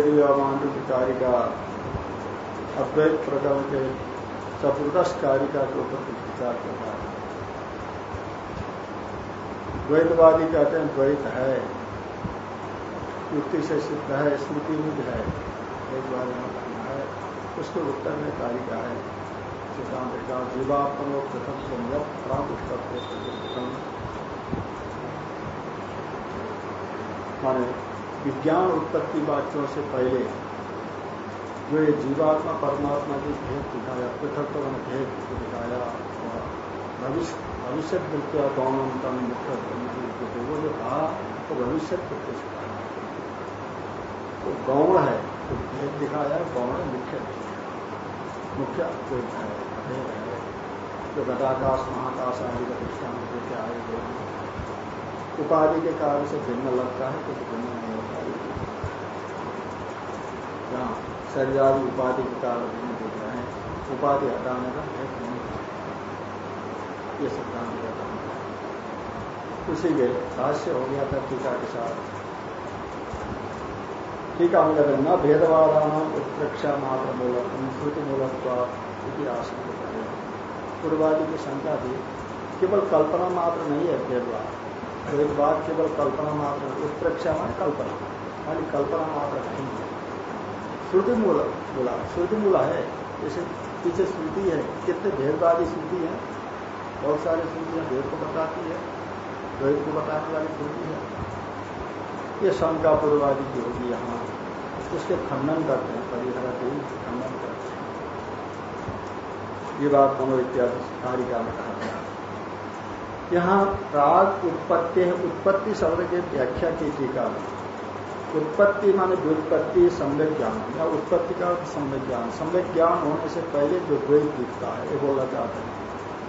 द्वैत व्यामान कारिका अद्वैत प्रकरण के चतुर्दश कारिका के ऊपर कुछ विचार करना है। द्वैतवादी कहते हैं द्वैत है। युक्ति से सिद्ध है, स्मृति युद्ध है। द्वैतवादी है। उसके उत्तर में कारिका है। सिद्धांत का जीवात्मनो प्रथम से प्रथम माने विज्ञान उत्पत्ति वाक्यों से पहले जो ये जीवात्मा, परमात्मा की भेद दिखाया पृथक मैंने भेद दिखाया भविष्य भविष्य कृत्य गौणम तम मुख्य वो जो था, वो भविष्य कृत्य तो गौण है तो भेद दिखाया, गौण मुख्य मुख्य भेद है भेद है। जो घटाकाश महाकाश आदि का दृष्टान क्या है। उपाधि के कारण से भिन्न लगता है, कुछ भिन्न नहीं होता है। जहाँ शरीर आदि उपाधि के कारण भिन्न दिख रहे हैं। उपाधि हटाने का भेद नहीं ये सिद्धांत का काम है। उसी के भाष्य हो गया था टीका के साथ। टीका में लगे न भेदवादान उत्प्रेक्षा मात्र मूलक श्रुति मूलक आसन पूर्वादि की शंका थी, केवल कल्पना मात्र नहीं है भेदवाद। भेदवाद केवल कल्पना मात्र उत्प्रेक्षा मान कल्पना। खाली कल्पना मात्र नहीं है। श्रुति मूल, बोला, श्रुति मूला है। जैसे पीछे श्रुति है, कितने भेदवादी श्रुति है। बहुत सारी श्रुतियाँ भेद को बताती है, द्वैत को बताने वाली श्रुति है। ये शंका पूर्ववादी की होगी यहाँ। उसके खंडन करते हैं, परिहरा के खंडन करते हैं। ये बात इत्यादि कारिका में कहा गया। यहाँ राग उत्पत्ति है, उत्पत्ति शब्द के व्याख्या की टीका उत्पत्ति माने व्युत्पत्ति सम्यक ज्ञान या उत्पत्ति का सम्यक ज्ञान सम्यक ज्ञान होने से पहले जो द्वैत दिखता है, ये बोलना चाहते हैं।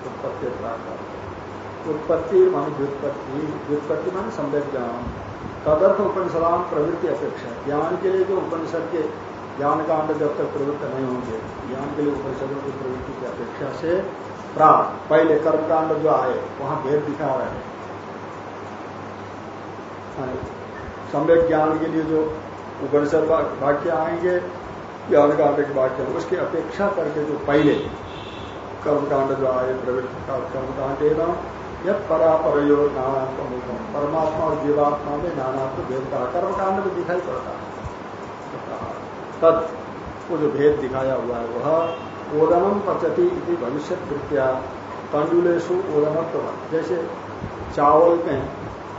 उत्पत्ति प्राप्त उत्पत्ति माने व्युत्पत्ति। व्युत्पत्ति माने सम्यक ज्ञान तदर्थ उपनिषदान प्रवृत्ति अपेक्षा। ज्ञान के लिए जो उपनिषद के ज्ञान कांड जब तक प्रवृत्त नहीं होंगे ज्ञान के लिए उपनिषदों की प्रवृत्ति की अपेक्षा से प्राप्त पहले कर्मकांड जो आए वहाँ भेद दिखा रहे हैं। सम्यक ज्ञान के लिए जो उपनिषद वाक्य आएँगे ज्ञान कांड के वाक्य उसकी अपेक्षा करके जो पहले कर्मकांड जो आए प्रवृत्ति का कर्मकांड एवं यद परापर नाना परमात्मा और जीवात्मा में नाना तो भेद कहा कर्मकांड में दिखाई पड़ता है। तद वो जो भेद दिखाया हुआ है, वह ओदनम पचती इति भविष्य कृत्या तंडुलेशु ओदनत्व जैसे चावल में,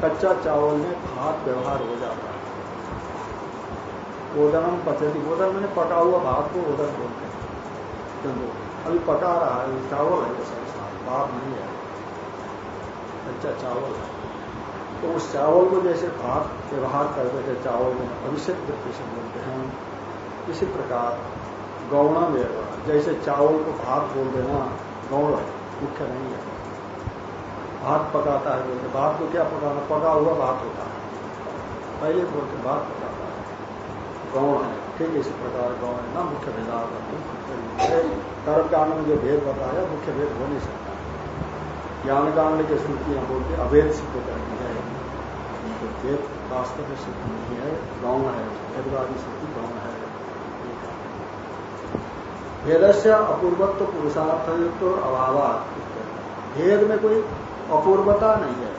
कच्चा चावल में भात व्यवहार हो जाता है। ओदनम पचती ओदन मैंने पका हुआ भात को ओदन बोलते हैं। अभी पका रहा है, चावल है जैसा भात नहीं है। कच्चा चावल है। तो उस चावल को जैसे भात व्यवहार करते थे चावल में अभिषेक व्यक्ति से बोलते हैं इसी प्रकार गौणा व्यवहार जैसे चावल को भात बोल देना, गौण है मुख्य नहीं है। भात पकाता है बोलते, भात को क्या पकाना? पका हुआ भात होता है। पहले बोलते भात पकाता है। गौण है, ठीक इसी प्रकार गौण है ना, मुख्य भेदाव कर्म कांड में जो भेद बताया, मुख्य भेद हो नहीं सकता। ज्ञान कांड के श्रुतियाँ बोलते, अभेद सिद्ध करनी है। भेद वास्तव में सिद्ध नहीं है, गौण है। भेदवादी श्रुति गौण है। भेद से अपूर्वत्व पुरुषार्थ युक्त और अभाव भेद में कोई अपूर्वता नहीं है।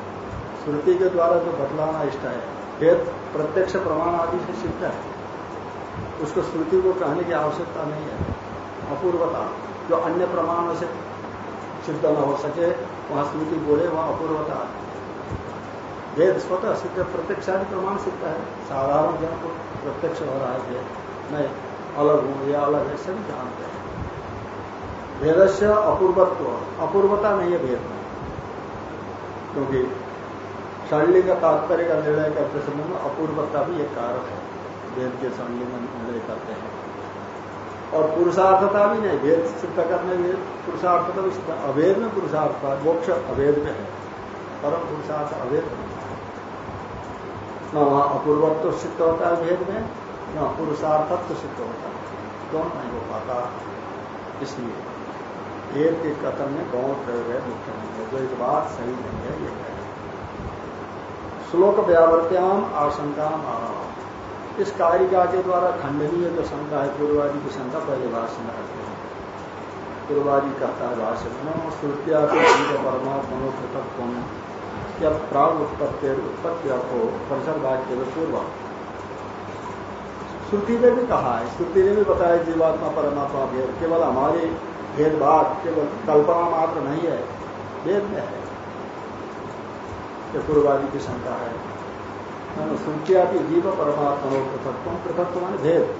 श्रुति के द्वारा जो बतलाना इष्ट है, भेद प्रत्यक्ष प्रमाण आदि से सिद्ध है। उसको श्रुति को कहने की आवश्यकता नहीं है। अपूर्वता, जो अन्य प्रमाणों से सिद्ध न हो सके, वहाँ श्रुति बोले, वहाँ अपूर्वता। भेद स्वतः सिद्ध प्रत्यक्ष आदि प्रमाण सिद्ध है। साधारण जन को प्रत्यक्ष हो रहा है वेद मैं अलग हूँ या अलग है सभी जानते हैं। भेद से अपूर्वत्व। अपूर्वता नहीं है भेद में क्योंकि शरणी का तात्पर्य का निर्णय करते समय में अपूर्वता भी एक कारक है। वेद के शरणी में निर्णय करते हैं। और पुरुषार्थता भी नहीं वेद सिद्ध करने में पुरुषार्थता भी अवेद में पुरुषार्थता, मोक्ष अवेद में है। परम पुरुषार्थ अवेद में वहाँ अपूर्वत्व सिद्ध होता है भेद में न पुरुषार्थत्व सिद्ध होता है। दोनों नहीं हो पाता? इसलिए। वेद के कथन में गौण प्रयोग है मुख्य नहीं है। जो एक बात सही नहीं है, ये है। श्लोक व्यावर्त्याम आशंका इस कारिका के द्वारा खंडनीय जो शंका है पूर्वादि की शंका पहले भाष्य में रखते हैं। पूर्वादि कहता है भाष्य में श्रुतिया परमात्मनो पृथक या प्राग उत्पत्ति उत्पत्ति हो परिसर वाक्य पूर्व श्रुति ने भी कहा है, श्रुति ने भी बताया जीवात्मा, परमात्मा भेद, केवल हमारे भेदभाव, केवल कल्पना मात्र नहीं है, भेद में है। ये पूर्वादि की शंका है। सुनकिया की जीव परमात्मा पृथक पृथक मान भेद।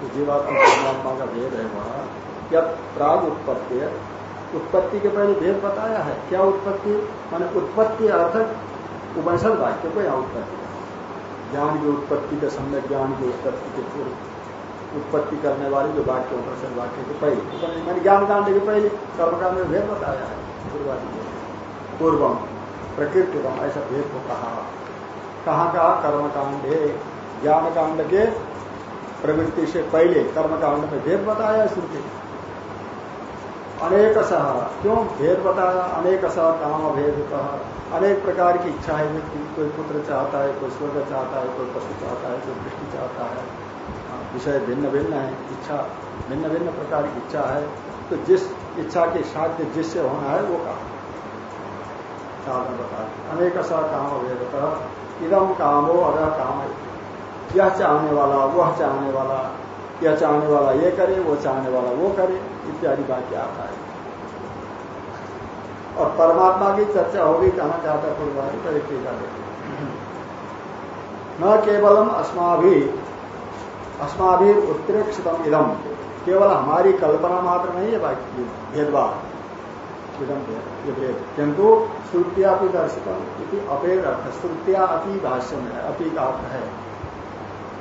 तो जीवात्मा, परमात्मा का भेद है वहाँ। क्या प्राग उत्पत्ति है। उत्पत्ति के पहले भेद बताया है। क्या उत्पत्ति? माने उत्पत्ति अर्थक उपनिषद वाक्य को यहाँ उत्पत्ति ज्ञान की उत्पत्ति के समय ज्ञान की उत्पत्ति के पूर्व उत्पत्ति करने वाले जो वाक्य उपनिषद वाक्य के पहले। मैंने ज्ञान कांड के पहले कर्मकांड में भेद बताया है। पूर्वादि पूर्वम प्रकृति ऐसा भेद को कहा। कहाँ का कर्म कांड है ज्ञान कांड के प्रवृत्ति से पहले कर्मकांड में भेद बताया है, श्रुति अनेक सह क्यों भेद बताया अनेक सह काम भेद कहा अनेक प्रकार की इच्छा है व्यक्ति कोई पुत्र चाहता है कोई स्वर्ग चाहता है कोई पशु चाहता है कोई दृष्टि चाहता है। हाँ, विषय भिन्न भिन्न है इच्छा भिन्न भिन्न प्रकार की इच्छा है। तो जिस इच्छा के साध्य जिससे होना है वो कहा साधन बता। अनेक सह काम भेद कहा इदम कामो अगर काम यह चाहने वाला वह चाहने वाला यह चाहने वाला ये करे, वो चाहने वाला वो करे, इत्यादि वाक्य आता है और परमात्मा की चर्चा होगी कहना चाहता है पूर्वाधि पर एक टीका न केवलम अस्माभि अस्माभि उत्प्रेक्षितम इदम। केवल हमारी कल्पना मात्र नहीं है, बाकी भेदभाव। किंतु श्रुतिया दर्शितम अर्थ। श्रुतिया अति भाष्य में अति का अर्थ है।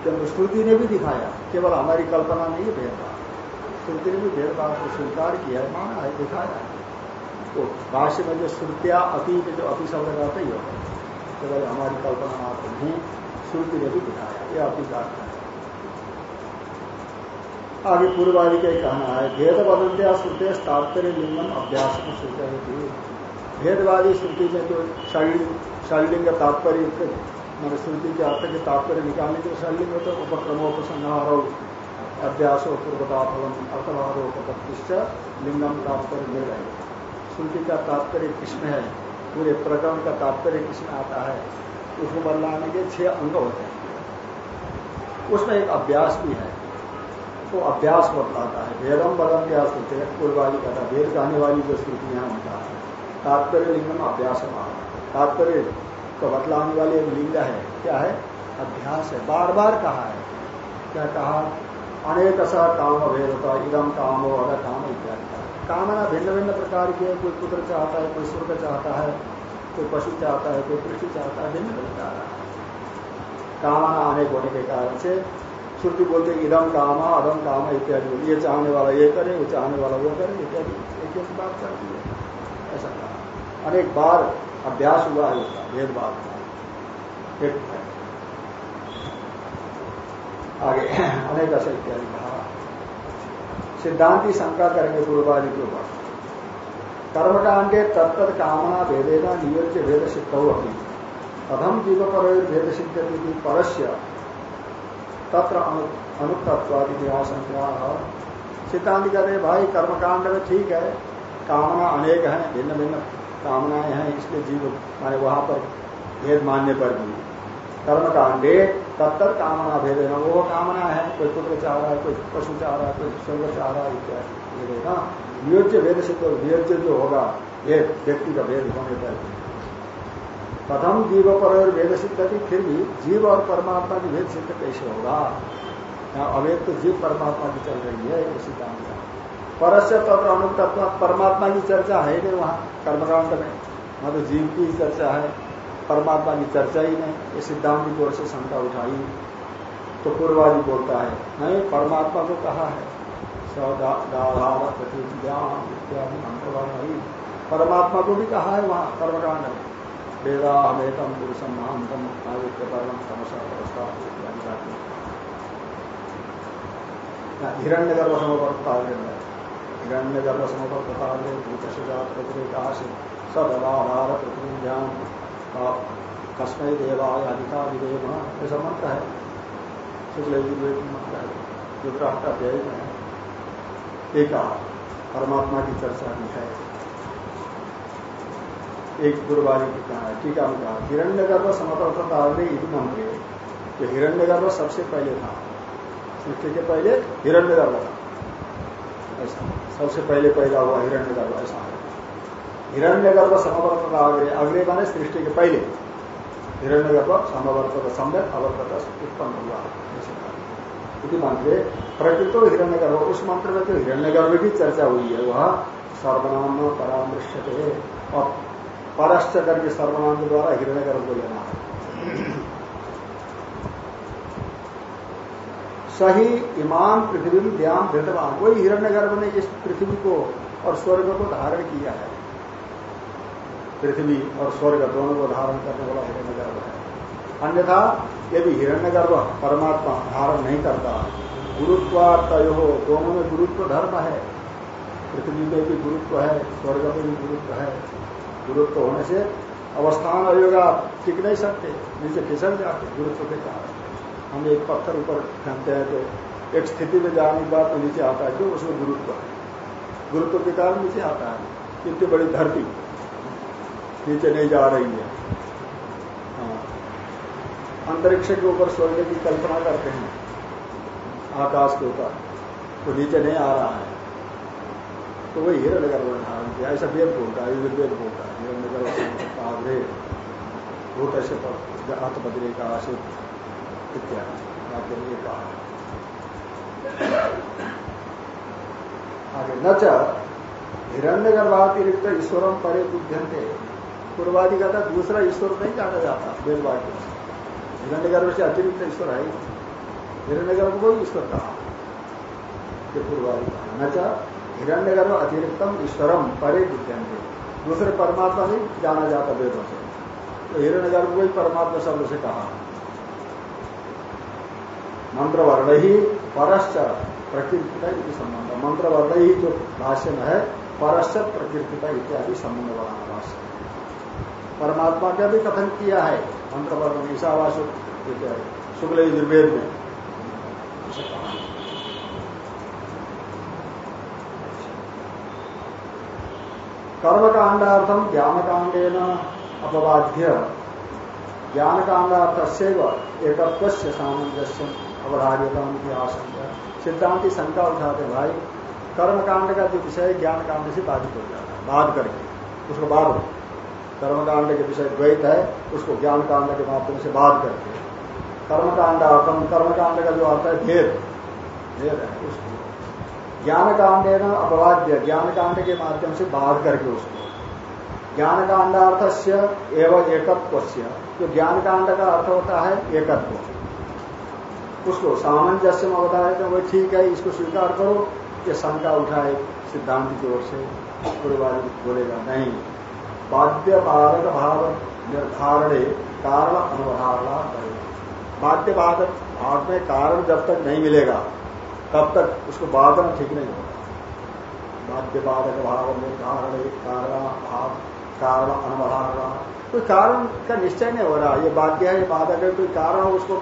किंतु श्रुति ने भी दिखाया, केवल हमारी कल्पना नहीं है भेदभाव। श्रुति ने भी भेदभाव को स्वीकार किया, माना है, दिखाया। तो भाष्य में जो श्रुतिया अति में जो अति शब्द का ही होगा केवल हमारी कल्पना मात्र नहीं, श्रुति ने भी दिखाया, ये अति का आगे पूर्वादि का कहना है भेद बदलत्या श्रुते तात्पर्य लिंगम अभ्यास में श्रुते भेदवादी श्रुति में जो शैलिंग तात्पर्य मैंने श्रुति के अर्थ के तात्पर्य निकालने के शैलिंग होते उपक्रमोपसंहार अभ्यास पूर्वताफलम अर्थभारोपत्तिश्च लिंगम तात्पर्य मिल रहे श्रुति का तात्पर्य किसमें है? पूरे प्रकरण का तात्पर्य किसमें आता है? उसको बदलाने के छह अंग होते हैं। उसमें एक अभ्यास भी है तो अभ्यास बतलाता है। वेदम बदम क्या सोचते हैं? पूर्वाली कहता वेद कहने वाली जो स्थितियाँ है, तात्पर्य लिंग में अभ्यास तात्पर्य को बतलाने वाली एक लिंग है। क्या है? अभ्यास है। बार बार कहा है। क्या कहा? अनेक सा काम भेद होता इदम काम हो अगर काम इत्यादि। कामना भिन्न भिन्न प्रकार की है। कोई पुत्र चाहता है, कोई स्वर्ग चाहता है, कोई पशु चाहता है, कोई कृषि चाहता है, भिन्न भिन्न है कामना अनेक होने के कारण से श्रुति बोलते इदम काम अदम काम इत्यादि। ये चाहने वाला ये करे, वो चाहने वाला वो करे, इत्यादि। एक एक बात करती है। ऐसा कहा। अनेक बार अभ्यास हुआ है उसका, भेदभाव का। आगे, अनेक ऐसा इत्यादि कहा, सिद्धांति शंका करेंगे पूर्वादि के ऊपर। कर्मकांडे तत्त कामना भेदेना नियोज्य भेद सिद्ध हो अपनी अधम जीव पर भेद सिद्ध परस्य तत्र अनुत्तत्वादि निराशंका सिद्धांत कहते भाई, कर्मकांड में ठीक है, कामना अनेक है भिन्न भिन्न कामनाएँ हैं, इसलिए जीव माने वहाँ पर भेद मानने पर भी। कर्म कर्मकांडे तत्तर कामना भेद है वो कामना है, कोई पुत्र चाह रहा है, कोई पशु चाह रहा है, कोई स्वर्ग चाह रहा है, इत्यादि। ना नियोज्य भेद से तो नियोज्य जो होगा भेद व्यक्ति का भेद होने पर प्रथम जीव पर और वेद सिद्ध फिर भी जीव और परमात्मा की भेद सिद्ध कैसे होगा? अवेद तो जीव परमात्मा की चल रही है ये सिद्धांत का परस्य तत्व अनुतत्व परमात्मा की चर्चा है नहीं वहाँ, कर्मकांड में। वहाँ तो जीव की चर्चा है परमात्मा की चर्चा ही नहीं, ये सिद्धांत की ओर से शंका उठाई। तो पूर्वादि बोलता है, नहीं, परमात्मा को कहा है परमात्मा को भी कहा है वहाँ, कर्मकांड में। वेदा हमेतम पुरुषम महामतम आदित्य परम तमसा परस्ता हिरण्य गर्भ समपर्ता हिरण्य गर्भ समपर्ता भूत सुजात प्रकृति सदवाहार पृथ्वी ज्ञान कस्मय देवाय अधिकारी देव ऐसा मंत्र है। शुक्ल यजुर्वेद में मानता है। रुद्राष्टाध्याय में एक परमात्मा की चर्चा भी है। एक गुरुवारी की कहा है। टीका में कहा हिरण्य गर्भ समतर्थता इति मंत्री। तो हिरण्य गर्भ सबसे पहले था। सृष्टि के पहले? हिरण्य गर्भ था। ऐसा सबसे पहले पैदा हुआ हिरण्य गर्भ ऐसा हिरण्य गर्भ समवर्तता अग्रे अग्रे माने सृष्टि के पहले। हिरण्य गर्भ समवर्तक सम्यक अवर्तक उत्पन्न हुआ। इति मंत्र प्रकृत हिरण्य गर्भ उस मंत्र में जो हिरण्य गर्भ की चर्चा हुई है। वह सर्वनाम परामृश्य और परश्च करके सर्वनाम के द्वारा हिरण्य गर्भ को लेना। है सही इमाम पृथ्वी ध्यान धृतवान वही हिरण्य गर्भ ने इस पृथ्वी को और स्वर्ग को धारण किया है, पृथ्वी और स्वर्ग दोनों को धारण करने वाला हिरण्य गर्भ है। अन्यथा, यदि हिरण्यगर्भ परमात्मा धारण नहीं करता गुरुत्वार्तय हो दोनों में गुरुत्व धर्म है। पृथ्वी में भी गुरुत्व है, स्वर्ग में भी गुरुत्व है। गुरुत्व होने से अवस्थान अयोगा टिक नहीं सकते, नीचे फिसल जाते, गुरुत्व के कारण। हम एक पत्थर ऊपर फेंकते हैं तो एक स्थिति में जाने के बाद नीचे आता है, क्यों? उसमें गुरुत्व है। गुरुत्व के कारण नीचे आता है। इतनी बड़ी धरती नीचे नहीं जा रही है। अंतरिक्ष के ऊपर स्वर्ग की कल्पना करते हैं। आकाश के ऊपर। तो नीचे नहीं आ रहा है। तो वही हिरण गर्भ धारण किया ऐसा वेद बोलता है युर्वेद बोलता है। हिरण गर्भ आग्रे भूत ऐसे आत्मद्रे का आशित इत्यादि आपके कहा आगे न हिरण्य गर्भातिरिक्त ईश्वरम परे बुद्धियंते पूर्वादि का था दूसरा ईश्वर नहीं जाना जाता वेदवाक्य हिरण्य गर्भ से अतिरिक्त ईश्वर है हिरण्य गर्भ को ईश्वर कहा पूर्वादि कहा न हिरण्य गर्भ अतिरिक्तम ईश्वरम परे विद्यंते दूसरे परमात्मा नहीं जाना जाता वेदों से तो हिरण्य गर्भ को ही परमात्मा शब्द से कहा। मंत्र वर्ण ही परश्च प्रकृति का संबंध। मंत्र वर्ण ही जो भाष्य में है, परश्च प्रकृति का इत्यादि संबंध वाला भाष्य। परमात्मा का भी कथन किया है मंत्र वर्ग में, ईशावास शुक्ल यजुर्वेद में। कर्मकांडार्थम कांडेन अपवाद्य। ज्ञान कांडार्थ से एकत्व सामंजस्य अवधार्यता की आशंका सिद्धांत शंका उठाते, भाई, कर्मकांड का जो विषय ज्ञान कांड से बाधित हो जाता है। बाध करके उसको बाद कर्मकांड के विषय द्वैत है, उसको ज्ञान कांड के माध्यम से बाध करके कर्मकांड अर्थम कर्मकांड का जो अर्थ है, भेद। भेद है, उसको। ज्ञान कांड है ना अपवाद्य ज्ञान कांड के माध्यम से बाध करके उसको। ज्ञान कांडार्थ से एवं एकत्व जो ज्ञान कांड का अर्थ होता है, एकत्व। उसको सामंजस्य में है तो वही ठीक है, इसको स्वीकार करो ये शंका उठाए, सिद्धांत की ओर से पूर्वादि बोलेगा नहीं बाध्य बाधक भाव निर्धारण कारण अनुधारणा करेगा बाध्य बाधक भाव में कारण जब तक नहीं मिलेगा, तब तक उसको बाधन ठीक नहीं होगा। बाध्य बाधक भाव निर्धारण कारण भाव, कारण अनुधारणा। कोई कारण का निश्चय नहीं हो रहा। ये बाध्य है बाधक है, कोई कारण उसको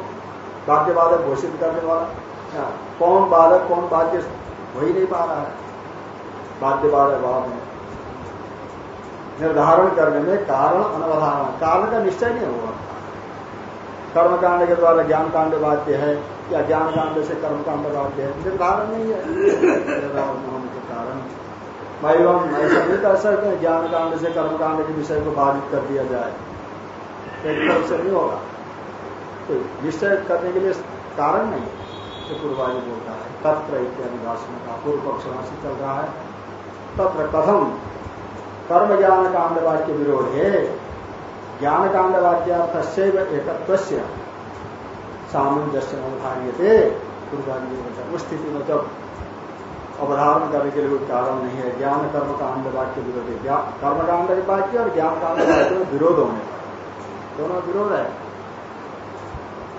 बाध्य बाधक घोषित करने वाला। कौन बाधक कौन बाध्य वही नहीं पा रहा है। बाध्य बाधक भाव में निर्धारण करने में कारण अनवधारण। कारण का निश्चय नहीं होगा कर्मकांड के द्वारा ज्ञान कांड वाद्य है या ज्ञान कांड से कर्मकांड वाद्य है निर्धारण नहीं है। निर्धारण होने के कारण। एवं ऐसा नहीं कर सकते ज्ञान कांड से कर्मकांड के विषय को बाधित कर दिया जाए। एक तरफ़ से नहीं होगा। तो निश्चय करने के लिए कारण नहीं ये पूर्वाजी बोलता है, तत्र इत्यादि भाषण का पूर्व पक्ष से चल रहा है। तत्र कथम कर्म ज्ञान कांड वाक्य विरोध। है ज्ञान कांड वाक्यार्थ एकत्व सामंजस्य अवधार्य थे उस स्थिति में जब अवधारण करने के लिए कोई कारण नहीं है ज्ञान कर्म कांड वाक्य विरोध। है कर्म कांड के वाक्य और ज्ञान कांड वाक्य विरोध होने दोनों विरोध है।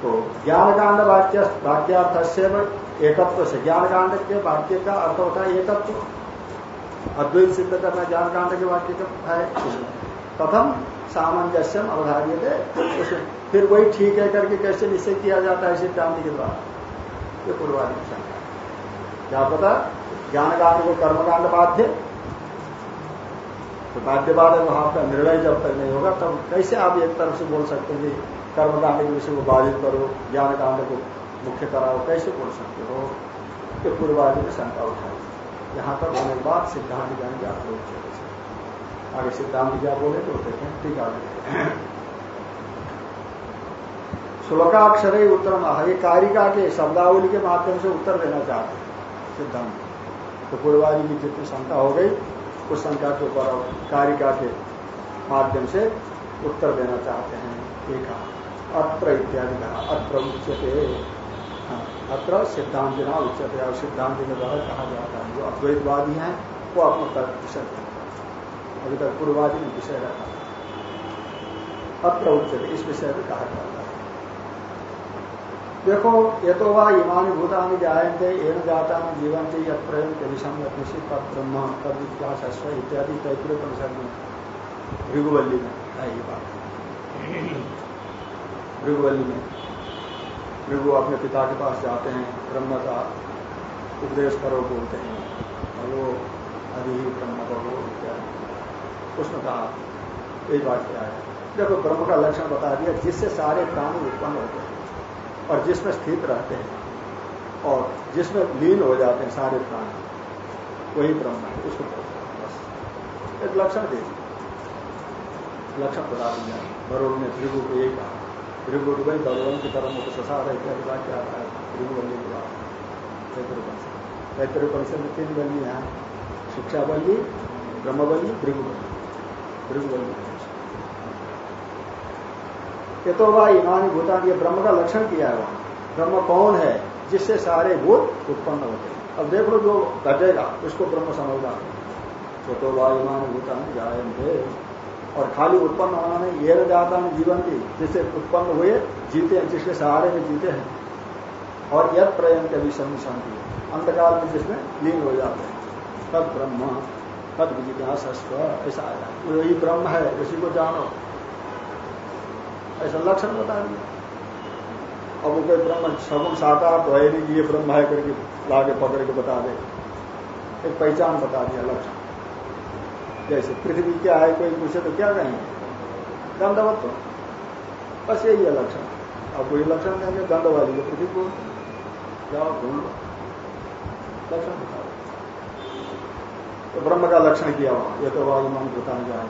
तो ज्ञान कांड वाक्य वाक्यार्थ से एकत्व से ज्ञान कांड के वाक्य का अर्थ होता है एकत्व। अद्वैत सिद्ध करना ज्ञान कांड के वाक्य का है प्रथम सामंजस्यम अवधार्य थे फिर वही ठीक है करके कैसे निश्चय किया जाता है सिद्धांत के द्वारा? ये पूर्वाधिक क्या पता? ज्ञान कांड को कर्मकांड बाध्य? तो बाध्यवाद वहाँ का निर्णय जब तक नहीं होगा, तब कैसे आप एक तरफ़ से बोल सकते हैं कर्मकांड के विषय को बाधित करो ज्ञान कांड को मुख्य कराओ, कैसे बोल सकते हो? कि पूर्वादि में शंका उठाई। यहाँ पर होने के बाद सिद्धांत ज्ञान की अप्रोच आगे सिद्धांत क्या बोले तो देखें, ठीक है श्लोकाक्षर ही उत्तर ये कारिका के शब्दावली के माध्यम से उत्तर देना चाहते हैं सिद्धांत। तो पूर्वादि की जितनी शंका हो गई, उस शंका के ऊपर कारिका के माध्यम से उत्तर देना चाहते हैं। एक अत्र इत्यादि कहा अत्र उच्चते हाँ, अत्र सिद्धांत ना उच्चते और सिद्धांत के द्वारा कहा जाता है जो अद्वैतवादी हैं वो अपना तर्क विषय अभी तक पूर्वादि में विषय रखा। अत्र उच्चते इस विषय में कहा जाता है। देखो ये तो वह इमानी भूतानी जायते एन जाता में जीवन से यह प्रेम के विषम निश्चित ब्रह्म तद विज्ञास अश्व इत्यादि तैतृय परिषद में भृगुवल्ली में है ये बात। भृगुवल्ली में। भृगु अपने पिता के पास जाते हैं ब्रह्म का उपदेश करो बोलते हैं, और वो अधि ब्रह्म करो इत्यादि उसने कहा यही बात क्या है? देखो, ब्रह्म का लक्षण बता दिया, जिससे सारे प्राणी उत्पन्न होते हैं, और जिसमें स्थित रहते हैं, और जिसमें लीन हो जाते हैं सारे प्राणी, वही ब्रह्म है, उसको बस। एक लक्षण दे। लक्षण बता दिया बरोड़ ने भृगु को यही कहा। को भाई बरोवन की तरह मुझे ससार है क्या बात क्या आता है भृगु बल्ली की बात पैतृपंश पैतृपंश में तीन बल्ली है शिक्षा बल्ली ब्रह्मबल्ली भृगु बल्ली ये तो वह ईमानी भूतान ये ब्रह्म का लक्षण किया है वहाँ ब्रह्म कौन है जिससे सारे भूत उत्पन्न होते हैं अब देख लो जो घटेगा उसको ब्रह्म समझना छोटो वाह ईमान भूतान जायंते और खाली उत्पन्न होना नहीं ये जाता है जीवन की जिससे उत्पन्न हुए, जीते हैं, जिसके सहारे में जीते हैं। और यद प्रयन के भी शांति अंतकाल में जिसमें लीन हो जाते हैं। तब ब्रह्म, तद विजिज्ञास ऐसा आया। वही ब्रह्म है, उसी को जानो। ऐसा लक्षण बता दिया। अब वो ब्रह्म सगुण साकार तो है नहीं ये ब्रह्म है करके लागे पकड़ के बता दे। एक पहचान बता दिया लक्षण। जैसे पृथ्वी क्या है, कोई पूछे तो क्या कहेंगे तो बस यही है लक्षण। अब कोई लक्षण देंगे दंड वाली है, पृथ्वी को जाओ ढूंढ लक्षण बता तो ब्रह्म का लक्षण किया हुआ, ये तो वायुमान जाए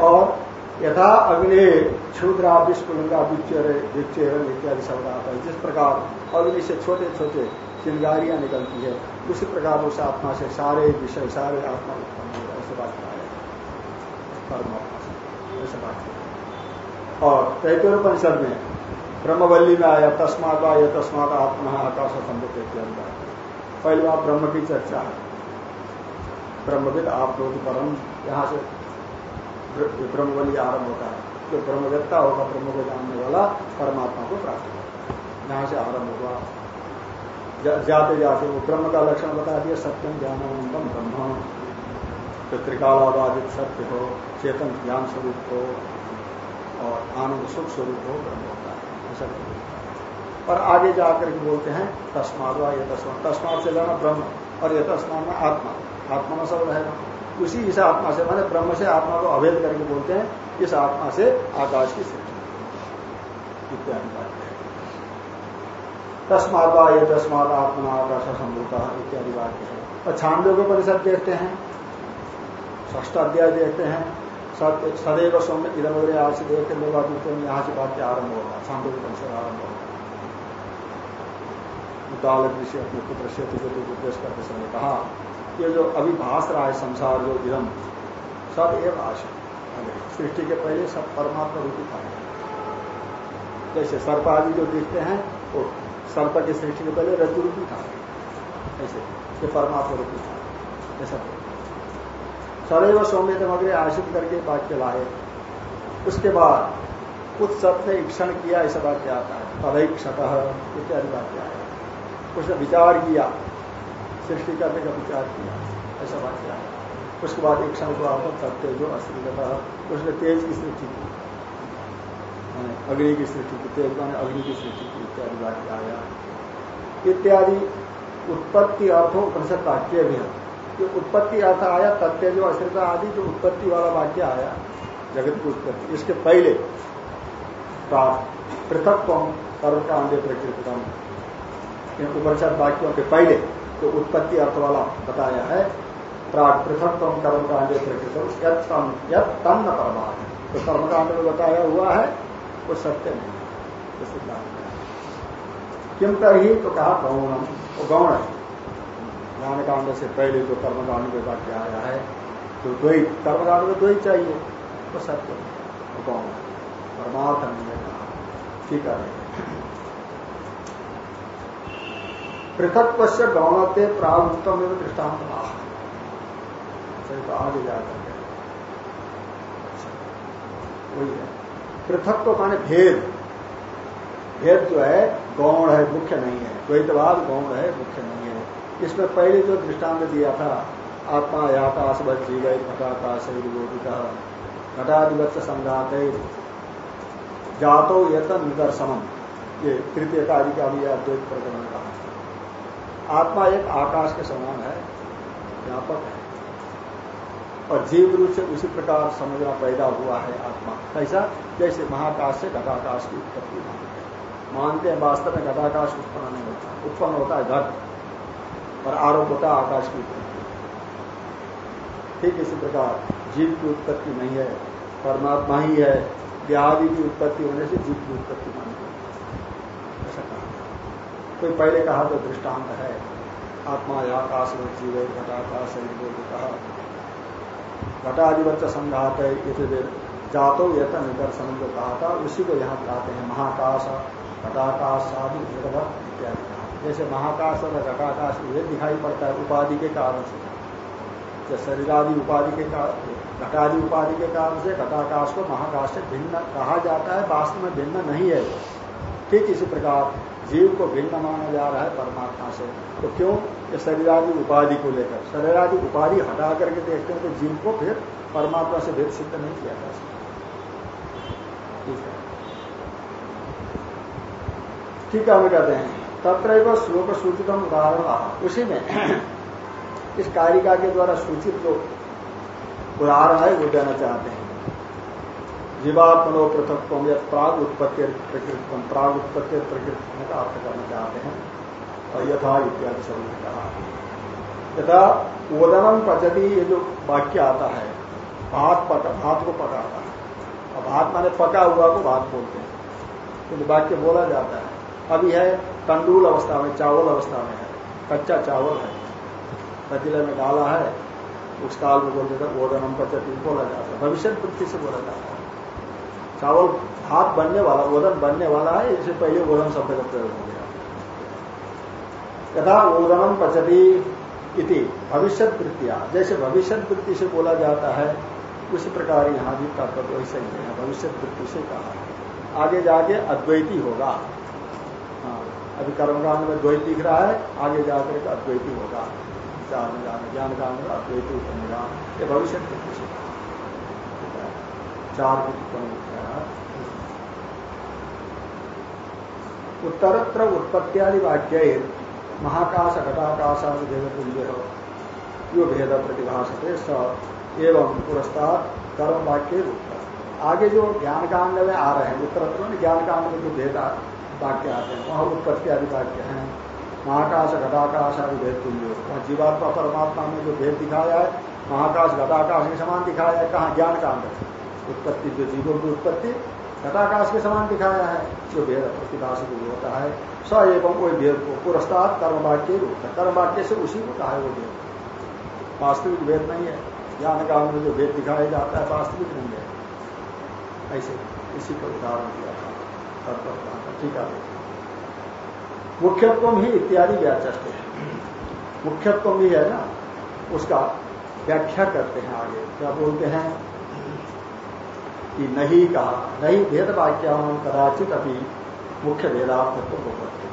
और यथा अग्नि क्षुद्रा विस्फुलिंगा विचेरन इत्यादि शब्द आता है। जिस प्रकार अग्नि से छोटे छोटे चिंगारियाँ निकलती है, उसी प्रकार उस आत्मा से सारे विषय, सारे आत्मा उत्पन्न हो ऐसे बात से, ऐसे बात और तैतोपनिषद में ब्रह्मवल्ली में आया, तस्मात आया तस्मात आत्मा आकाश संबंध इत्यादि पहले वहाँ ब्रह्म की चर्चा है। ब्रह्मविद आप लोग परम, यहाँ से ब्रह्मवली आरंभ होता है। जो ब्रह्मवेत्ता होगा ब्रह्म को जानने वाला परमात्मा को प्राप्त होगा। यहाँ से आरंभ होगा जाते जाते वो ब्रह्म का लक्षण बता दिया सत्यम ज्ञानवंतम ब्रह्म। जो त्रिकालाबाधित सत्य हो, चेतन ज्ञान स्वरूप हो, और आनंद सुख स्वरूप हो, ब्रह्म होता है। ऐसा और आगे जाकर के बोलते हैं तस्माद व ये तस्मात से लेना ब्रह्म, और ये तस्मात में आत्मा। आत्मा में सब रहेगा। उसी इस आत्मा से, मैंने ब्रह्म से आत्मा को अभेद करके बोलते हैं, इस आत्मा से आकाश की सृष्टि। इत्यादि ये तस्मात आत्मा आकाश संभूता इत्यादि बात है। और छांदों के परिषद देखते हैं ष्ट अध्याय देखते हैं सदैव सौम्य इधर वगैरह आज से देखते लोग यहाँ से बात आरंभ होगा छांदों के परिषद आरंभ होगा। बालक ऋषि अपने पुत्र क्षेत्र को उपदेश करते समय कहा ये जो अभी भाष रहा है संसार, जो इधम सब एक आशा सृष्टि के पहले सब परमात्मा रूपी था। जैसे सर्प आदि जो दिखते हैं, वो सर्प की सृष्टि के पहले रज्जु रूपी था। ऐसे, ये परमात्मा रूपी था। ऐसा सदैव सौम्य मग्रे आशित करके वाक्य लाए। उसके बाद कुछ सत्य ईक्षण किया, ऐसा वाक्य आता है। तदैक्षत इत्यादि वाक्य आया उसने विचार किया। सृष्टि करने का विचार किया, ऐसा बात किया। उसके बाद एक क्षण को आता सत्य जो था उसने तेज की सृष्टि की। अग्नि की सृष्टि की, तेज माने अग्नि की सृष्टि की इत्यादि वाक्य आया। इत्यादि उत्पत्ति अर्थ उपनिषद वाक्य भी है। जो उत्पत्ति अर्थ आया, तथ्य जो अश्रिता आदि, जो उत्पत्ति वाला वाक्य आया, जगत की उत्पत्ति। इसके पहले पृथक कर्म का अंडे प्रकृतम। इन उपनिषद वाक्यों के पहले जो उत्पत्ति अर्थ वाला बताया है, प्राग पृथक कर्म का अंडे प्रकृतम तम न परमात्मा तो कर्मकांड में बताया हुआ है, वो सत्य नहीं तो सिद्धांत किम ही तो कहा गौणम, वो गौण है। ज्ञान कांड से पहले जो कर्मकांड में वाक्य आया है तो द्वैत, कर्मकांड में द्वैत चाहिए तो सत्य वो गौण परमार्थ नहीं है कहा। ठीक है। पृथक से गौणते प्रागुक्तम एवं दृष्टांत तो आगे जाकर वही है। पृथक तो माने भेद। भेद जो है, गौण है, मुख्य नहीं है। द्वैतवाद गौण है, मुख्य नहीं है। इसमें पहले जो दृष्टांत दिया था, आत्मा याकाश बच जी गए घटाकाश गोपिका घटाधिवत्स संघात, जातो यतन निदर्शनम। ये तृतीय कार्य का भी अद्वैत प्रकरण कहा। आत्मा एक आकाश के समान है, व्यापक है। और जीव रूप से उसी प्रकार समझना पैदा हुआ है आत्मा। कैसा? जैसे महाकाश से घटाकाश की उत्पत्ति मानते हैं। मानते हैं वास्तव में घटाकाश उत्पन्न नहीं होता। उत्पन्न होता है घट। और आरोप होता है आकाश की उत्पत्ति। ठीक इसी प्रकार जीव की उत्पत्ति नहीं है, परमात्मा ही है। व्याधि की उत्पत्ति होने से जीव की उत्पत्ति मानते हैं। ऐसा कहा। कोई पहले कहा तो दृष्टांत है। आत्मा या आकाश में जीव घटाकाश कहा। घटाधिवच संघात है, इसे जातो यथ निदर्शन जो कहा था, उसी को यहाँ कहते हैं। महाकाश, घटाकाश, आदि भेदवत इत्यादि कहा। जैसे महाकाश और घटाकाश ये दिखाई पड़ता है उपाधि के कारण से। जो शरीरादि उपाधि के कारण घटादि उपाधि के कारण से घटाकाश को महाकाश से भिन्न कहा जाता है, वास्तव में भिन्न नहीं है। ठीक इसी प्रकार जीव को भिन्न माना जा रहा है परमात्मा से। तो क्यों? ये शरीरादि उपाधि को लेकर। शरीरादि उपाधि हटा करके देखते हैं तो जीव को फिर परमात्मा से भेद सिद्ध नहीं किया जा सकता। ठीक है। हम कहते हैं। तत्र श्लोक सूचितम उदाहरण। उसी में इस कारिका के द्वारा सूचित जो उदाहरण है, वो देना चाहते हैं। जीवात्मनो पृथक या प्राग उत्पत्ति प्रकृति प्राग उत्पत्ति प्रकृति का अर्थ करना चाहते हैं। और यथा इत्यादि सबने कहा। यथा ओदनम पचती ये जो वाक्य आता है भात पका भात को पकाता है। और भात माने पका हुआ को भात बोलते हैं। तो वाक्य बोला जाता है। अभी है तंडूल अवस्था में, चावल अवस्था में है, कच्चा चावल है। पतीले में डाला है, उस काल में बोलते थे ओदनम पचती बोला जाता है। भविष्य वृत्ति से बोला जाता है। चावल भात बनने वाला ओदन बनने वाला है, इससे पहले ओदन शब्द का प्रयोग हो गया यथा ओदनम पचती इति भविष्य वृत्तिया जैसे भविष्य वृत्ति से बोला जाता है, उसी प्रकार यहाँ भी तात्पर्य वैसे ही है भविष्य वृत्ति से कहा। आगे जाके अद्वैती होगा। हाँ अभी कर्मकांड में द्वैत दिख रहा है, आगे जाकर अद्वैती होगा। ज्ञान कांड में अद्वैती बनेगा ये भविष्य वृत्ति से कहा। चार की उत्तरत्र उत्पत्तियादि वाक्य महाकाश घटाकाश भेद तुल्य हो यो भेद प्रतिभाषते स एवं पुरस्कार कर्म वाक्य रूप। आगे जो ज्ञान कांड में आ रहे हैं उत्तरत्र ज्ञान कांड में जो भेद वाक्य आते हैं, वहाँ उत्पत्ति आदि वाक्य हैं। महाकाश घटाकाश आदि भेद तुल्य वहाँ जीवात्मा परमात्मा में जो भेद दिखाया है महाकाश घटाकाश के समान दिखाया है, कहा ज्ञान कांड उत्पत्ति, जो जीवों की उत्पत्ति घटाकाश के समान दिखाया है। जो भेद प्रतिभाषित होता है, स एवं कोई भेद को पुरस्कार कर्मवाक्य रूप है। कर्मवाक्य से उसी को कहा है वो भेद। वास्तविक भेद नहीं है। ज्ञान काल में जो भेद दिखाया जाता है, वास्तविक नहीं है। ऐसे इसी का उदाहरण दिया था। तत्पर ठीक है। मुख्यत्व ही इत्यादि व्याचस्ट है। मुख्यत्व भी है ना? उसका व्याख्या करते हैं आगे। क्या बोलते हैं? कि नहीं कहा, नहीं भेद वाक्य कदाचित अभी मुख्य भेदार्थत्व को करते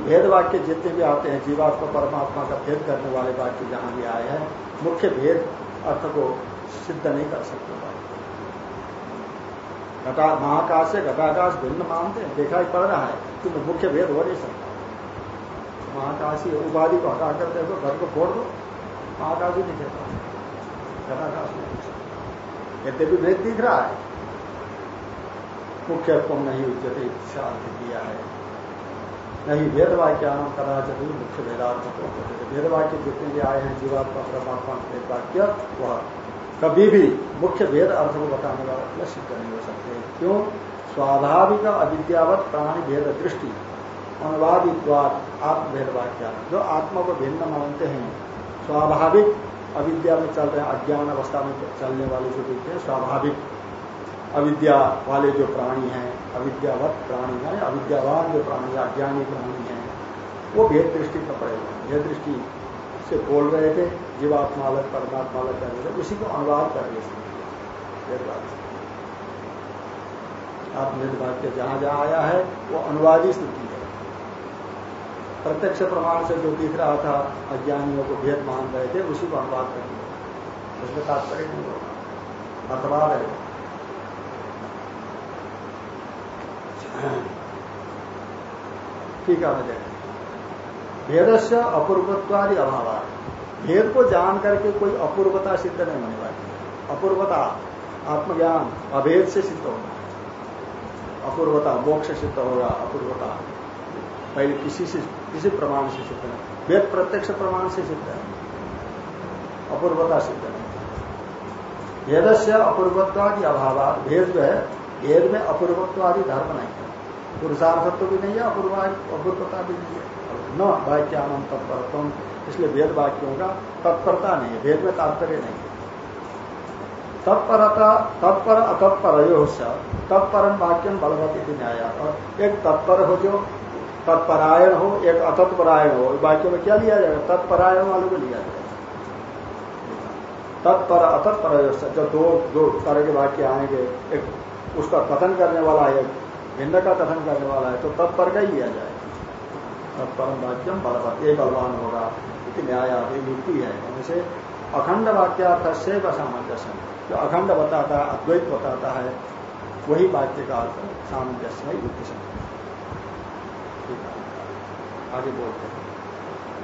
भेद वाक्य जितने भी आते हैं, जीवात्मा, परमात्मा का भेद करने वाले वाक्य जहाँ भी आए हैं, मुख्य भेद अर्थ को सिद्ध नहीं कर सकते महाकाश से घटाकाश भिन्न मानते हैं देखा ही पड़ रहा है, किंतु मुख्य भेद हो नहीं सकता। महाकाशी उपाधि को हटा कर देखो घर को फोड़ दो, महाकाश ही दिखेगा। घटाकाश नहीं यद्यपि भेद दिख रहा है। मुख्यत्व नहीं उच्चते, शांति किया है। नहीं वेद वाक्यान कदाचित मुख्य भेदार्थ को वेद जितने भी आए हैं, जीवात्मा, परमात्मा वेद वाक्य वह कभी भी मुख्य भेद अर्थ को बताने वाला सिद्ध नहीं हो सकते क्यों? स्वाभाविक अविद्यावत प्राणी भेद दृष्टि अनुवादित्वाद आत्मभेद वाक्य जो आत्मा को भिन्न मानते हैं, स्वाभाविक अविद्या में चल रहे, अज्ञान अवस्था में चलने वाले जो व्यक्ति हैं, स्वाभाविक अविद्या वाले जो प्राणी हैं, अविद्यावत प्राणी है अविद्यावान जो प्राणी है, अज्ञानी प्राणी है, वो भेद दृष्टि का पड़ेगा भेद दृष्टि से बोल रहे थे, जीवात्मा अलग, परमात्मा अलग कर रहे थे, उसी को अनुवाद कर रहे आप वाक्य जहाँ जहाँ आया है, वो अनुवादी स्थिति प्रत्यक्ष प्रमाण से जो दिख रहा था, अज्ञानियों को भेद मान रहे थे, उसी को अनुवाद कर दिया उसमें तात्पर्य नहीं होगा। अथवा रहेगा ठीक है देखें भेद से अपूर्वत्वादि अभाव भेद को जान करके कोई अपूर्वता सिद्ध नहीं होने वाली अपूर्वता, आत्मज्ञान, अभेद से सिद्ध होगा। अपूर्वता, मोक्ष सिद्ध होगा, अपूर्वता। पहले किसी से, किसी प्रमाण से सिद्ध नहीं। वेद प्रत्यक्ष प्रमाण से सिद्ध है। अपूर्वता सिद्ध नहीं भेद से अपूर्वत्वादि अभाव भेद जो है भेद में अपूर्वत्वादि धर्म नहीं है। पुरुषार्थत्व भी नहीं है, अपूर्वा, अपूर्वता भी नहीं है। न वाक्यानम तत्परत्म इसलिए वेद वाक्यों का तत्परता नहीं है, वेद में तात्पर्य नहीं है। तत्परता, तत्पर अतत्पर तत्परम वाक्यम बलवती न्याय और एक तत्पर हो जो तत्परायण हो, एक अतत्परायण हो, वाक्य में क्या लिया जाएगा? तत्परायण वालों को लिया जाएगा। तत्पर अतत्पर जो दो दो तरह के वाक्य आएँगे, एक उसका कथन करने वाला है भिन्न का कथन करने वाला है तो तत्पर का ही लिया जाएगा। तत्परम वाक्यम बलवत, एक बलवान होगा क्योंकि न्याय युक्ति है। उनसे अखंड वाक्यार्थ से सामंजस्य जो अखंड बताता है, अद्वैत बताता है, वही वाक्य का अर्थ सामंजस्य है युक्ति समझ आगे बोलते हैं।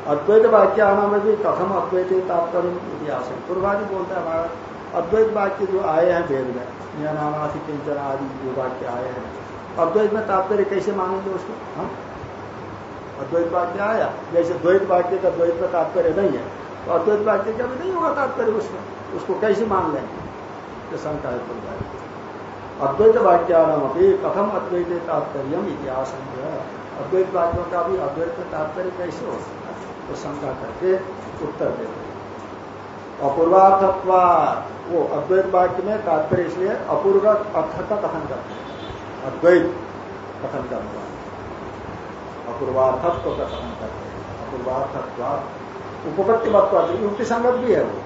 अद्वैत वाक्य आना में भी कथम अद्वैत तात्पर्य है। पूर्वादि बोलते हैं हमारा, अद्वैत वाक्य जो आए हैं वेद में नियनानाथि किंचन आदि जो वाक्य आए हैं, अद्वैत में तात्पर्य कैसे मानेंगे उसको हाँ अद्वैत वाक्य आया, जैसे द्वैत वाक्य का द्वैत में तात्पर्य नहीं है तो अद्वैत वाक्य का भी नहीं होगा तात्पर्य उसमें, उसको कैसे मान लेंगे? ये शंका है पूर्व अद्वैत वाक्यानाम अपनी कथम अद्वैत तात्पर्य इतिहास अद्वैत वाक्यों का भी अद्वैत में तात्पर्य कैसे हो सकता है? तो शंका करके उत्तर देते अपूर्वार्थत्व वो अद्वैत वाक्य में तात्पर्य इसलिए अपूर्व अर्थ का कथन करते हैं। अद्वैत कथन करने अपूर्वार्थत्व का कथन करते हैं। अपूर्वार्थत्व उपपत्ति मत्व युक्ति संगत भी है वो।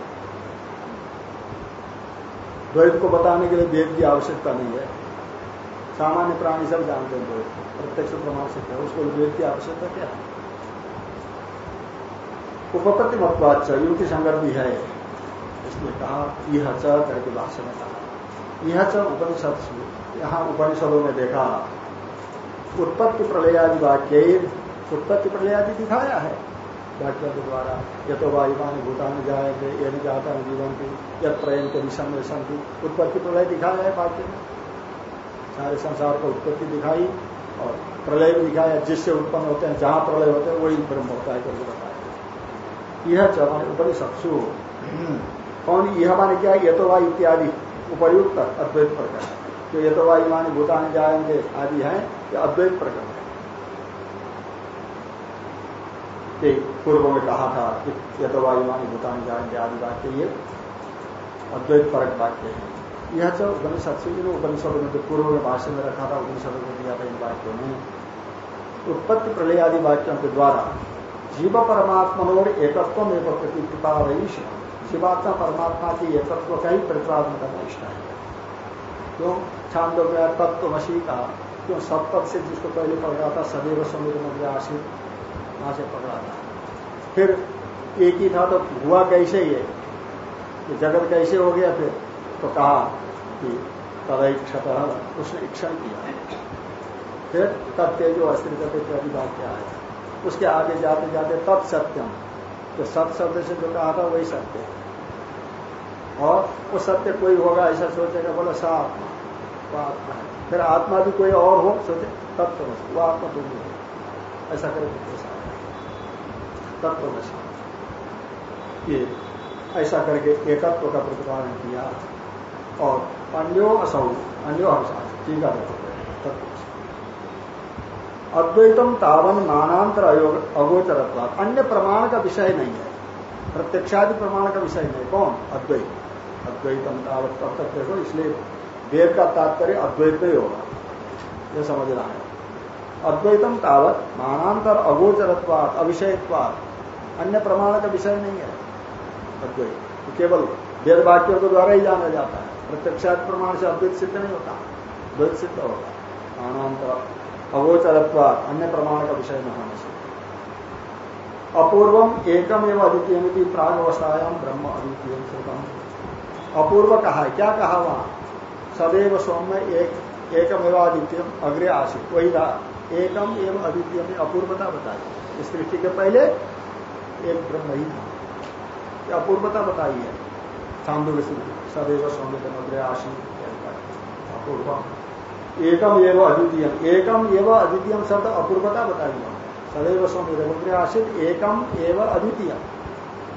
द्वैत को बताने के लिए वेद की आवश्यकता नहीं है। सामान्य प्राणी सब जानते हैं द्वैत प्रत्यक्ष प्रमाण से है? उसको वेद की आवश्यकता क्या है? उपपत्ति मत्वाच युक्ति संगत भी है। इसलिए कहा यह च करके में कहा। यह च उपनिषद यहाँ उपनिषदों में देखा, उत्पत्ति प्रलय आदि वाक्य, उत्पत्ति प्रलय आदि दिखाया है। वाक्यों के द्वारा ये तो वायुमान भूटान जाएँगे ये नहीं जाता है जीवन की यद प्रयन के विषम में संति उत्पत्ति प्रलय दिखाया है वाक्य में। सारे संसार को उत्पत्ति दिखाई और प्रलय दिखाया, जिससे उत्पन्न होते हैं, जहाँ प्रलय होते हैं, वही ब्रह्म होता है, करके बताया। यह चौहान उपनिषत्सु कौन यह माने क्या ये वायु इत्यादि उपयुक्त अद्वैत प्रकार जो ये तो वायुमानी भूतान जाएँगे आदि हैं, ये अद्वैत प्रकरण है। पूर्व में कहा था कि ये तो वायुमानी भूतान जाएँगे आदि वाक्य, ये अद्वैत परक वाक्य है। यह जो उपनिषद से उपनिषद में जो पूर्व में भाष्य में रखा था, उपनिषद में दिया था इन वाक्यों में उत्पत्ति प्रलय आदि वाक्यों के द्वारा जीव परमात्मा एकत्व में प्रति कृपा रही शिवात्मा परमात्मा की एकत्व का ही प्रतिपादन करना इष्ट है। क्यों? छांदो गया तत्वमसी का क्यों? सप्तक से जिसको पहले पकड़ा था, सदैव समुद्र में आशित वहाँ से पकड़ा था। फिर एक ही था तो हुआ कैसे ये? जगत कैसे हो गया फिर? तो कहा कि तदैक्षत उसने इक्षण किया। फिर तत्व जो अस्त्रित प्रतिवाक्य आया उसके आगे जाते जाते तत्सत्यम तो सत शब्द से जो कहा था वही सत्य और वो सत्य कोई होगा ऐसा सोचेगा, बोला सा आत्मा वो आत्मा है। फिर आत्मा भी कोई और हो, सोचे तत्व वो आत्मा तुम हो ऐसा करके तत्व ये ऐसा करके एकत्व का प्रतिपादन किया। और अन्यो असौ, अन्यो हम ठीक है अद्वैतम तावन नानांतर अगोचर अन्य प्रमाण का विषय नहीं है। प्रत्यक्षादि प्रमाण का विषय नहीं कौन? अद्वैत। अद्वैतम तावत तब तक देखो, इसलिए वेद का तात्पर्य अद्वैत ही होगा। यह समझना है। अद्वैतम तावत मानांतर अगोचरत्वाद अविषयत्वाद अन्य प्रमाण का विषय नहीं है। अद्वैत। तो केवल वेद वाक्यों के द्वारा ही जाना जाता है। प्रत्यक्षात प्रमाण से अद्वैत सिद्ध नहीं होता। द्वैत सिद्ध होगा मानांतर अगोचरत्वाद अन्य प्रमाण का विषय न होने से अपूर्वम एकम एवं अद्वितीय प्राग अवस्थायाम ब्रह्म अद्वितीय अपूर्व कहा क्या कहा वहाँ सदैव सौम्य एक एकम एवं अद्वितीय अग्रे आशित वही था एकम एवं अद्वितीय में अपूर्वता बताई। इस सृष्टि के पहले एक ब्रह्म ही था। अपूर्वता बताई है। स्थिति सदैव सौम्य अग्रे आशित अपूर्वम एकम एवं अद्वितीय एकम एवं अद्वितीय शब्द अपूर्वता बताई सदैव स्वामी आशित एकम एवं अद्वितीय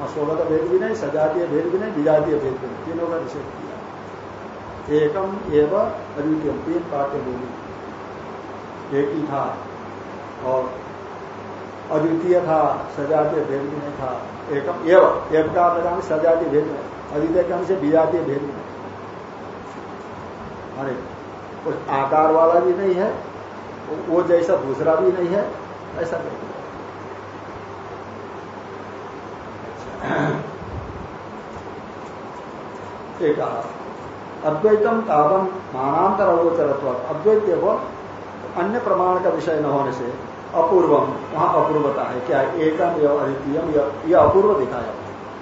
सोलह का भेद भी नहीं, सजातीय भेद भी नहीं, विजातीय भेद भी नहीं। तीनों का निषेध किया। एकम एवं अद्वितीय तीन पाठ्य बोली एक ही था। और अद्वितीय था, सजातीय भेद भी नहीं था। एकम, एवं एक का लगाने सजातीय भेद नहीं। अद्वितीय का से विजातीय भेद नहीं। अरे कुछ आकार वाला भी नहीं है, वो जैसा दूसरा भी नहीं है, ऐसा करके कहा अद्वैतम तावन मानांतर अगोचरत्व अद्वैत देखो, अन्य प्रमाण का विषय न होने से अपूर्वम वहाँ अपूर्वता है। क्या एकम एवं अद्वितीयम। यह अपूर्व दिखाया।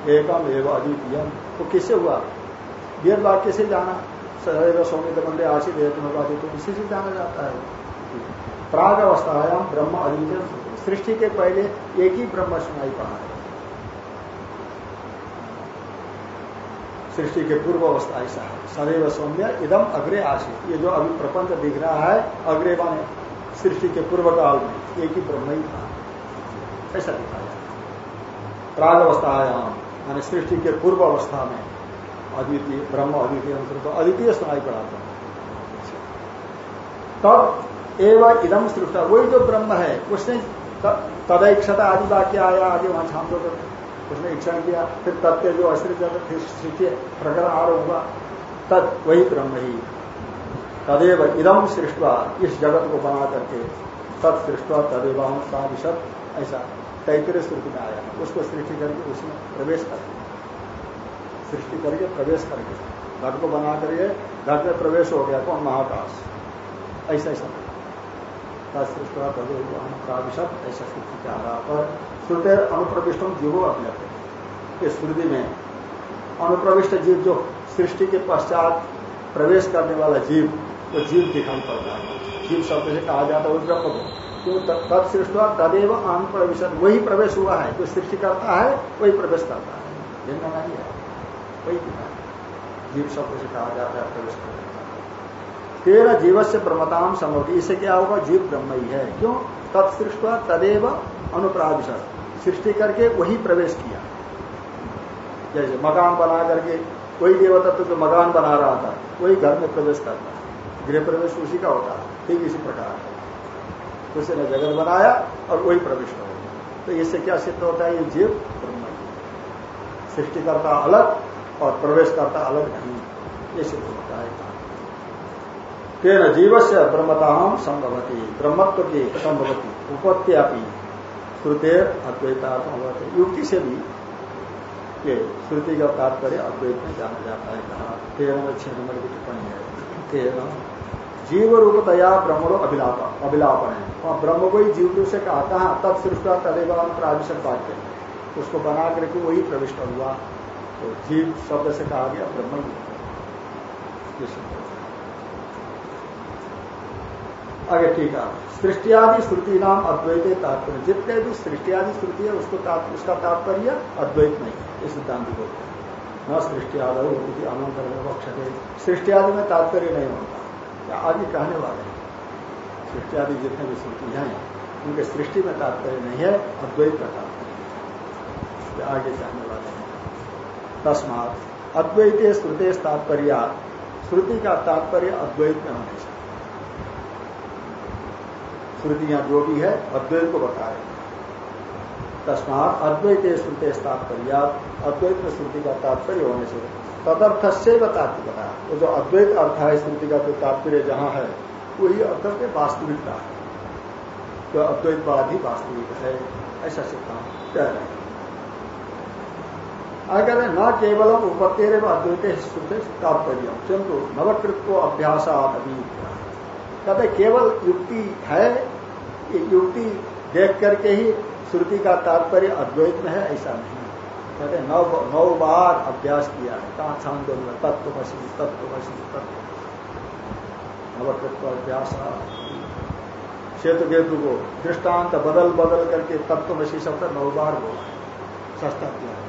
एकम एवं अद्वितीयम। तो किससे हुआ? वेद वाक्य से जाना? सदैव सौमित मंदिर आशित है, तुम्हें तो इसी से जाना जाता है। प्राग अवस्थायाम ब्रह्म अद्वितीय सृष्टि के पहले एक ही ब्रह्म सुनाई पड़ा है। सृष्टि के पूर्व अवस्था ऐसा है। सदैव सौम्य, इदम अग्रे आशित ये जो अभी प्रपंच दिख रहा है, अग्रे माने सृष्टि के पूर्व काल में एक ही ब्रह्म ही था। ऐसा दिखाया प्राग माने सृष्टि के पूर्व अवस्था में अद्वितीय, ब्रह्म अद्वितीय अंतर तो अद्वितीय सुनाई पड़ा था। तब एवं इदम सृष्टा, वही जो ब्रह्म है, उसने तदैक्षता आदि वाक्य आया, आगे वहाँ छाप दो उसने इच्छा किया, फिर तत्व जो अस्थित स्थिति प्रकरण आरोप हुआ, तद वही ब्रह्म ही। तदेव इदम सृष्टवा इस जगत को बना करके तत्सृष्टवा तदेव विशद ऐसा तैतरे श्रुति में आया। उसको सृष्टि करके उसमें प्रवेश करके सृष्टि करके प्रवेश करके घट को बना करके घट में प्रवेश हो गया, कौन महाकाश? ऐसा ऐसा सृष्टवा ऐसा श्रुति के आधार पर श्रुति अनुप्रविष्टम जीवो अभ्यर्थ इस श्रुति में अनुप्रविष्ट जीव जो सृष्टि के पश्चात प्रवेश करने वाला जीव वो जीव दिखाई पड़ता है जीव शब्द से कहा जाता है उस ब्रह्म को क्यों तत्सृष्ट तदेव आन प्रवेश वही प्रवेश हुआ है, जो सृष्टि करता है, वही प्रवेश करता है। भिन्न नहीं है। वही जीव शब्द से कहा जाता है, प्रवेश करता तेरह जीव से ब्रह्मताम समोति इससे क्या होगा? जीव ब्रह्म ही है। क्यों? तत्सृष्ट तदेव अनुप्राविश सृष्टि करके वही प्रवेश किया। जैसे मकान बना करके वही देवता तो जो मकान बना रहा था, वही घर में प्रवेश करता गृह प्रवेश उसी का होता है। ठीक इसी प्रकार। उसी ने जगत बनाया और वही प्रविष्ट हो तो इससे क्या सिद्ध होता है? ये जीव ब्रह्म सृष्टि करता अलग और प्रवेश करता अलग नहीं। ये सिद्ध होता है। तेना जीव से ब्रह्मताम संभवती। ब्रह्मत्व की संभवती। उपत्ति अपनी श्रुते अद्वैतात्म युक्ति से भी ये श्रुति का तात्पर्य अद्वैत में जाना जाता है। कहा तेरह छह नंबर की टिप्पणी है। तेरह जीव रूपतया ब्रह्मणो अभिलाप, अभिलापन। है वहाँ ब्रह्म को ही जीव रूप से कहा कहा तब सृष्टा तदेवान प्राविशक वाक्य उसको बना करके वही प्रविष्ट हुआ। तो जीव शब्द से कहा गया ब्रह्म ही आगे ठीक है। सृष्टि आदि श्रुति नाम अद्वैत तात्पर्य। जितने भी सृष्टि आदि श्रुति है, उसको उसका तात्पर्य अद्वैत नहीं है। इस सिद्धांत को न सृष्टि आदि किसी अनंतर वक्षते। सृष्टि आदि में तात्पर्य नहीं होता। आदि कहने वाले सृष्टि आदि जितने भी श्रुति हैं, उनके सृष्टि में तात्पर्य नहीं है, अद्वैत का तात्पर्य। आगे कहने वाले हैं। तस्मात अद्वैत श्रुते तात्पर्य, श्रुति का तात्पर्य अद्वैत में होने से श्रुतियाँ जो भी है, अद्वैत को बता रहे तस्मात अद्वैत श्रुति तात्पर्य अद्वैत में श्रुति का तात्पर्य होने से। तदर्थ से तात्पर्य। वो जो अद्वैत अर्थ है श्रुति का जो तात्पर्य जहाँ है, वही अर्थ में वास्तविकता है। तो अद्वैतवाद ही वास्तविक है, ऐसा सिद्धांत कह रहे हैं। आगे न केवलम उपत्तेरे अद्वैत श्रुति तात्पर्य किंतु नवकृत्व अभ्यास अभी कहते केवल युक्ति है युक्ति देख करके ही श्रुति का तात्पर्य अद्वैत में है, ऐसा नहीं कहते नौ नौ बार अभ्यास किया है। कहा छांदो में तत्वशी तत्वशी तत्व। नवकृत्व अभ्यास। सेतु केतु को दृष्टांत बदल बदल करके तत्वशी शब्द नौ बार बोला है। सस्ता किया है।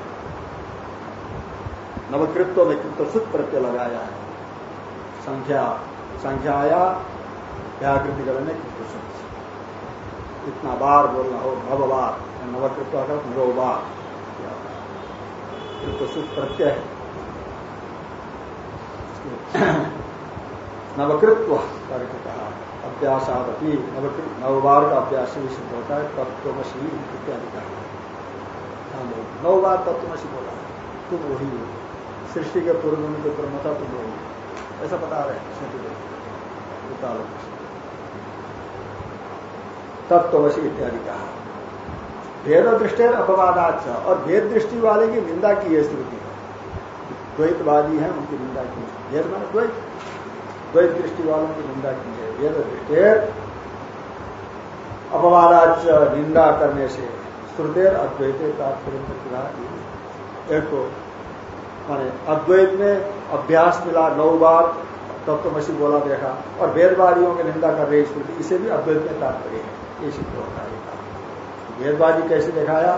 नवकृत्व में कृत्व सुख प्रत्यय लगाया है। संख्या संख्या आया व्याकृति करने कृत्व सुख इतना बार बोलना हो नव बार नवकृत्व का नौ बार। सुख प्रत्यय नवकृत्व करके कहा अभ्यास आदि नव बार का अभ्यास भी सिद्ध होता है तत्वशी इत्यादि का। नौ बार तत्वशी बोला तुम वही हो। सृष्टि के पूर्व में जो ब्रह्म था तुम वही ऐसा बता रहे हैं सृष्टि तत्वशी इत्यादि कहा। भेद दृष्टि अपवादाच और भेद दृष्टि वाले की निंदा की है श्रुति। द्वैतवादी है, उनकी निंदा की भेद मान द्वैत। द्वैत दृष्टि वालों की निंदा की है। भेद दृष्टि अपवादाच निंदा करने से। श्रुतेर अद्वैत तात्पर्य एक तो माने अद्वैत में अभ्यास मिला, नौ बार तत्वमसी बोला देखा, और वेदवादियों की निंदा कर रही श्रुति, इसे भी अद्वैत में तात्पर्य है। ये सिद्ध होता है भेदवादी कैसे दिखाया?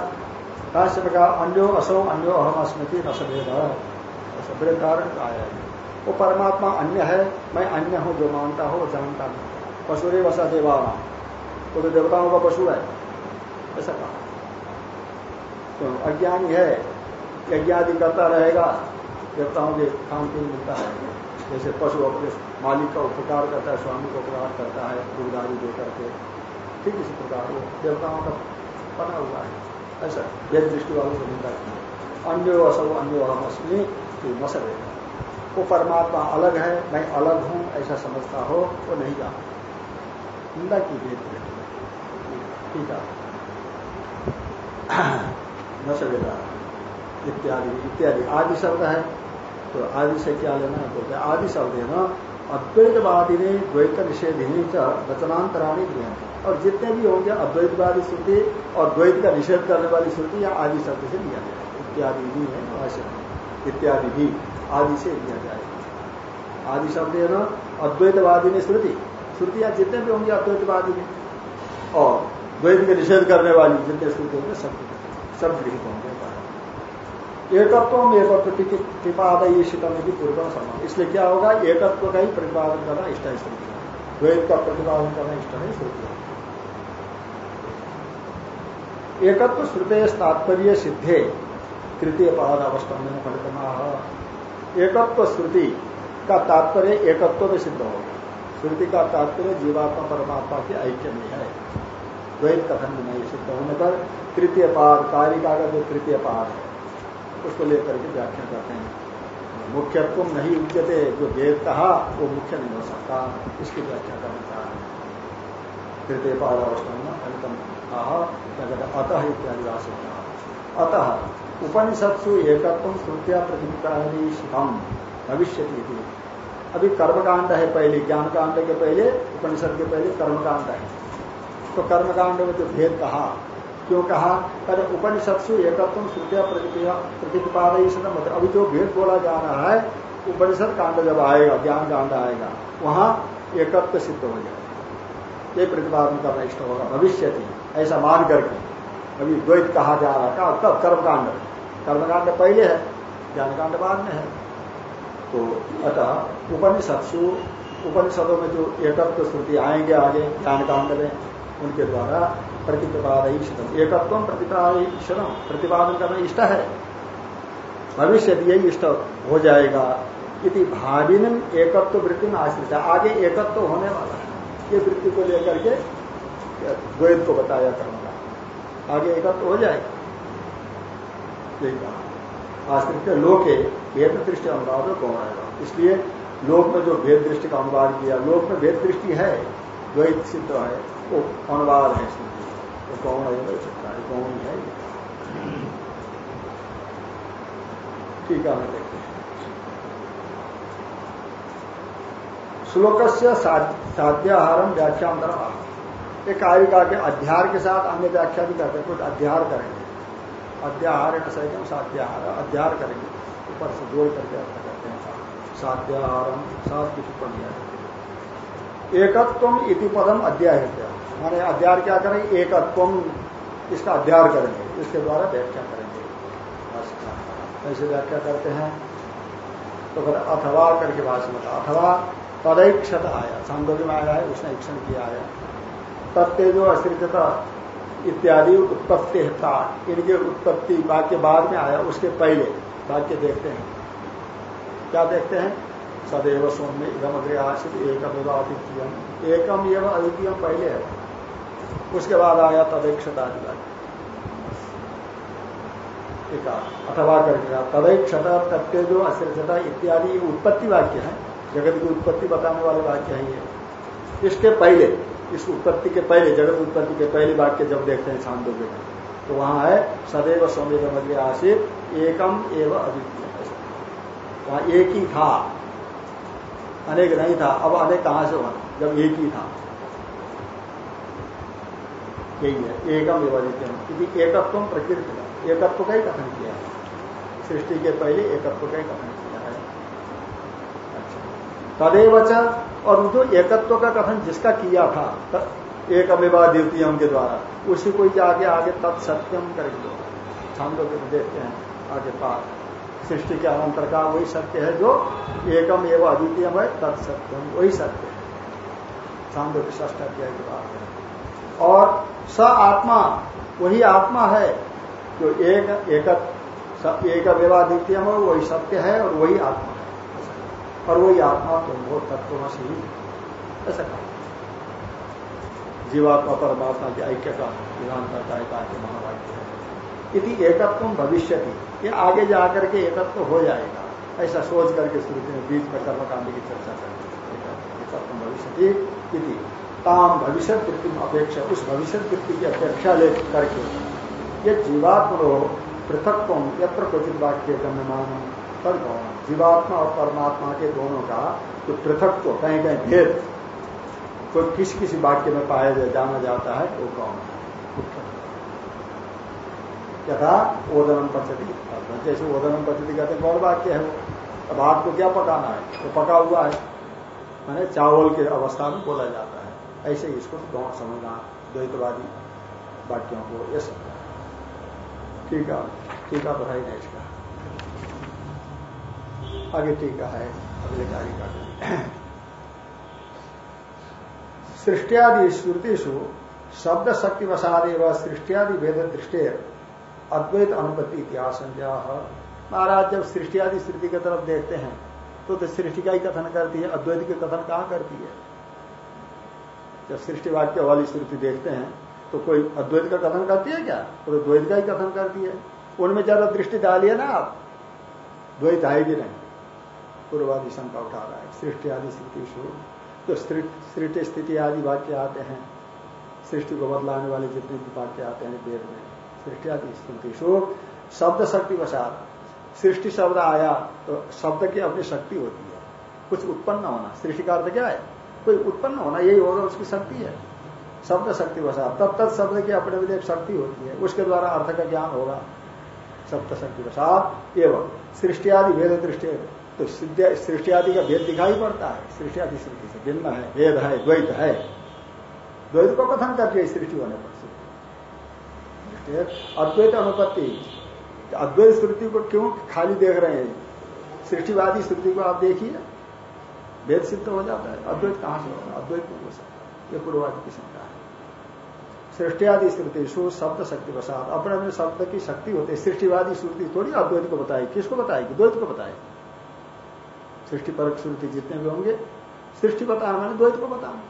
काश्य कहा अन्यो असो अन्यो अहम अस्मृति सभेद। कारण आया है। वो परमात्मा अन्य है, मैं अन्य हूँ जो मानता हो जानता नहीं पशुरे वसा देवाना वो तो देवताओं का पशु है। ऐसा कहा। तो अज्ञानी है यज्ञादि करता रहेगा, देवताओं के काम पीन मिलता है। जैसे पशु अपने मालिक का उपकार करता है, स्वामी का उपकार करता है दूधारी देकर करके ठीक इसी प्रकार वो देवताओं का बना हुआ है। ऐसा वेद दृष्टि वालों को निंदा की अन्यो असो, अन्यो हम अस्मी न सके वो परमात्मा अलग है, मैं अलग हूँ, ऐसा समझता हो, वो नहीं जाना निंदा की वेद ठीक है। न इत्यादि इत्यादि। आदि शब्द है तो आदि से क्या लेना है? बोलते आदि शब्द है ना अद्वैतवादी ने द्वैत निषेधिनी रचनांतराणी गृह और जितने भी होंगे अद्वैतवादी श्रुति और द्वैत का निषेध करने वाली श्रुति या आदि शब्द से लिया जाए इत्यादि भी है अवश्य इत्यादि भी आदि से लिया जाएगा आदि शब्द है ना, अद्वैतवादी ने श्रुति। श्रुतियाँ जितने भी होंगे अद्वैतवादी में और द्वैत का निषेध करने वाली जितने श्रुति होंगे, सब सब गृहित होंगे। एकत्व एकत्व प्रतिपादय शितम की पूर्व समान इसलिए क्या होगा? एकत्व का ही प्रतिपादन करना इष्ट है श्रुति द्वैत का प्रतिपादन करना इष्ट है श्रुति एकत्व श्रुते तात्पर्य सिद्धे तृतीय पाद अवस्था में फलितना एकत्व श्रुति का तात्पर्य एकत्व में सिद्ध होगा। श्रुति का तात्पर्य जीवात्मा परमात्मा के ऐक्य में है। द्वैत कथन में नहीं सिद्ध होने पर तृतीय पाद, कारिका का जो तृतीय पाद है उसको लेकर के व्याख्या करते हैं। मुख्यत्व नहीं उच्चते जो वेद कहा वो मुख्य नहीं हो सकता। इसकी व्याख्या करना चाह रहे तृतीय पाद अवस्था में फलितम अतः इत्यादि आशंका अतः उपनिषत्सु एकत्व श्रुतिया प्रतिकारिषम भविष्य अभी कर्मकांड है पहले ज्ञान कांड के पहले, उपनिषद के पहले कर्मकांड है। तो कर्मकांड में जो भेद कहा क्यों कहा? अरे उपनिषत्सु एकत्व श्रुतिया प्रतिपादय मतलब अभी जो भेद बोला जा रहा है, उपनिषद कांड जब आएगा, ज्ञान कांड आएगा, वहाँ एकत्व सिद्ध हो जाएगा। ये प्रतिपादन करना इष्ट होगा। भविष्य ऐसा मान करके अभी द्वैत कहा जा रहा था कब कर्मकांड। कर्मकांड पहले है, ज्ञानकांड बाद में है। तो अतः उपनिषत्सु उपनिषदों में जो एकत्व श्रुति आएँगे आगे, ज्ञानकांड में उनके द्वारा प्रतिपादन एकत्व प्रतिपादन प्रतिपादन करना इष्ट है। भविष्य यही इष्ट हो जाएगा। यदि भाविन एकत्व वृत्ति में आश्रित। है आगे एकत्व होने वाला है। ये वृत्ति को लेकर के द्वैत को बताया करूँगा आगे एकत्व हो जाएगा यही कहा। आश्रित लोके भेद दृष्टि अनुवाद कौन आएगा। इसलिए लोक में जो भेद दृष्टि का अनुवाद किया, लोक में भेद दृष्टि है। द्वैत सिद्ध है, वो अनुवाद है वो कौन है? सकता है, कौन है ठीक है देखते हैं। श्लोक से साध्याहारम व्याख्यांतर एक कारिका के अध्यार के साथ अन्य व्याख्या भी करते हैं, कुछ अध्यार करेंगे। अध्याहार सहित साध्याहार अध्यार करेंगे। ऊपर से जोड़ करके अर्थ करते हैं। साध्याहारम सात की टिप्पणी है। एकत्व इति पदम अध्याय माने अध्याय क्या करेंगे एकत्व इसका अध्याय करेंगे। इसके द्वारा व्याख्या करेंगे। ऐसे व्याख्या करते हैं। तो फिर अथवा करके भाषण में अथवा तदैक्षत आया। सांदोग्य में आया है, उसने इक्षण किया है। तत्तेजो अश्रितता इत्यादि उत्पत्ति था इनके उत्पत्ति वाक्य बाद में आया, उसके पहले। वाक्य देखते हैं। क्या देखते हैं? सदैव सौम्य इधम अग्रे आशित एकम एवं अद्वितीयम एकम एवं अद्वितीयम पहले। है उसके बाद आया तदैक्षता अथवा करके तदैक्षता तत्तेजो अश्रितता इत्यादि उत्पत्ति वाक्य है, जगत की उत्पत्ति बताने वाले वाक्य है ये। इसके पहले, इस उत्पत्ति के पहले, जगत उत्पत्ति के पहले वाक्य जब देखते हैं छांदोग्य में तो वहाँ है सदैव सौम्य आशित एकम एवं अद्वितीय वहाँ एक ही था। अनेक नहीं था, अब अनेक कहाँ से होना जब एक ही था। यही है, एकम एवं अद्वितीय एकत्व प्रकृति एकत्व का ही कथन किया है। सृष्टि के पहले एकत्व का ही कथन किया है। अच्छा। तदेव और जो एकत्व का कथन जिसका किया था एक अमेवा द्वितीयम के द्वारा, उसी को जाके आगे तत्सत्यम करेंगे। छांदो के देखते हैं, आगे पार सृष्टि के अनंतर का वही सत्य है जो एकम एवं अद्वितीयम है तत्सत्यम वही सत्य है। ष्ठ अध्याय की बात है। और स आत्मा, वही आत्मा है जो एक एक एक द्वितीय है वही सत्य है और वही आत्मा है। और वही आत्मा तुम वो तत्व से ही ऐसा कहा। जीवात्मा, परमात्मा की ऐक्य का विधान करता है कहा महावाक्य है। यदि एकत्व भविष्य ये आगे जाकर के एकत्व हो जाएगा। ऐसा सोच करके स्मृति में बीच में कर्मकांड की चर्चा करते एकत्व भविष्य यदि ताम भविष्य वृत्ति अपेक्षा, उस भविष्य वृत्ति की अपेक्षा ले करके। ये जीवात्म पृथक यत्र क्वचित वाक्य गम्यमान। तद जीवात्मा और परमात्मा के दोनों का जो तो कहीं कहीं भेद। कोई किस किसी वाक्य में पाया जाना जाता है, वो कौन? है यथा ओदनम पचती। जैसे ओदनम पचती कहते कौन वाक्य है वो? अब आपको क्या पकाना है? तो पका हुआ है। मैंने चावल के अवस्था में बोला जाता है। ऐसे ही इसको गौण समझना, द्वैतवादी वाक्यों को यह सब। ठीक है तो है नहीं इसका। आगे टीका है अगले कार्य का। सृष्टियादि श्रुतिषु शब्द शक्ति वसाद सृष्टियादि वेद दृष्टि अद्वैत अनुपत्ति इतिहास महाराज जब सृष्टि आदि स्थिति की तरफ़ देखते हैं तो, तो सृष्टि का ही कथन करती है अद्वैत के कथन कहाँ करती है? जब सृष्टि वाक्य वाली श्रुति देखते हैं तो कोई अद्वैत का कथन करती है क्या? तो द्वैत का ही कथन करती है। उनमें ज़्यादा दृष्टि डालिए ना आप। द्वैत है भी नहीं। पूर्वादि शंका उठा रहा है। सृष्टि आदि स्थिति शुरू। तो सृष्टि स्थिति आदि वाक्य आते हैं। सृष्टि को बदलाने वाले जितने भी वाक्य आते हैं वेद में। सृष्टि आदि स्थिति शु शब्द शक्ति वसात सृष्टि शब्द आया तो शब्द की अपनी शक्ति होती है। कुछ उत्पन्न होना, सृष्टि का अर्थ क्या है? कोई उत्पन्न होना, यही होगा, उसकी शक्ति है। शब्द शक्ति वसात तब तक शब्द की अपने एक शक्ति होती है। उसके द्वारा अर्थ का ज्ञान होगा। शब्द शक्ति वसात एवं सृष्टि आदि भेद दृष्टि तो सृष्टि आदि का भेद दिखाई पड़ता है। सृष्टि आदि सृष्टि से भिन्न है, भेद है, द्वैत है। द्वैत को कथन करके सृष्टि होने पर अद्वैत अनुपत्ति अद्वैत श्रुति को क्यों खाली देख रहे हैं? सृष्टिवादी श्रुति को आप देखिए। वेद सिद्ध हो जाता है। अद्वैत कहाँ से होगा? अद्वैत को हो सकता ये पूर्वादि की शंका है। सृष्टियादि श्रुति सु शब्द शक्ति प्रसाद अपने अपने शब्द की शक्ति होती है। सृष्टिवादी श्रुति थोड़ी अद्वैत को बताएगी। किसको बताएगी? द्वैत को बताएगी। सृष्टि परक श्रुति जितने भी होंगे सृष्टि बताना मैंने द्वैत को बताना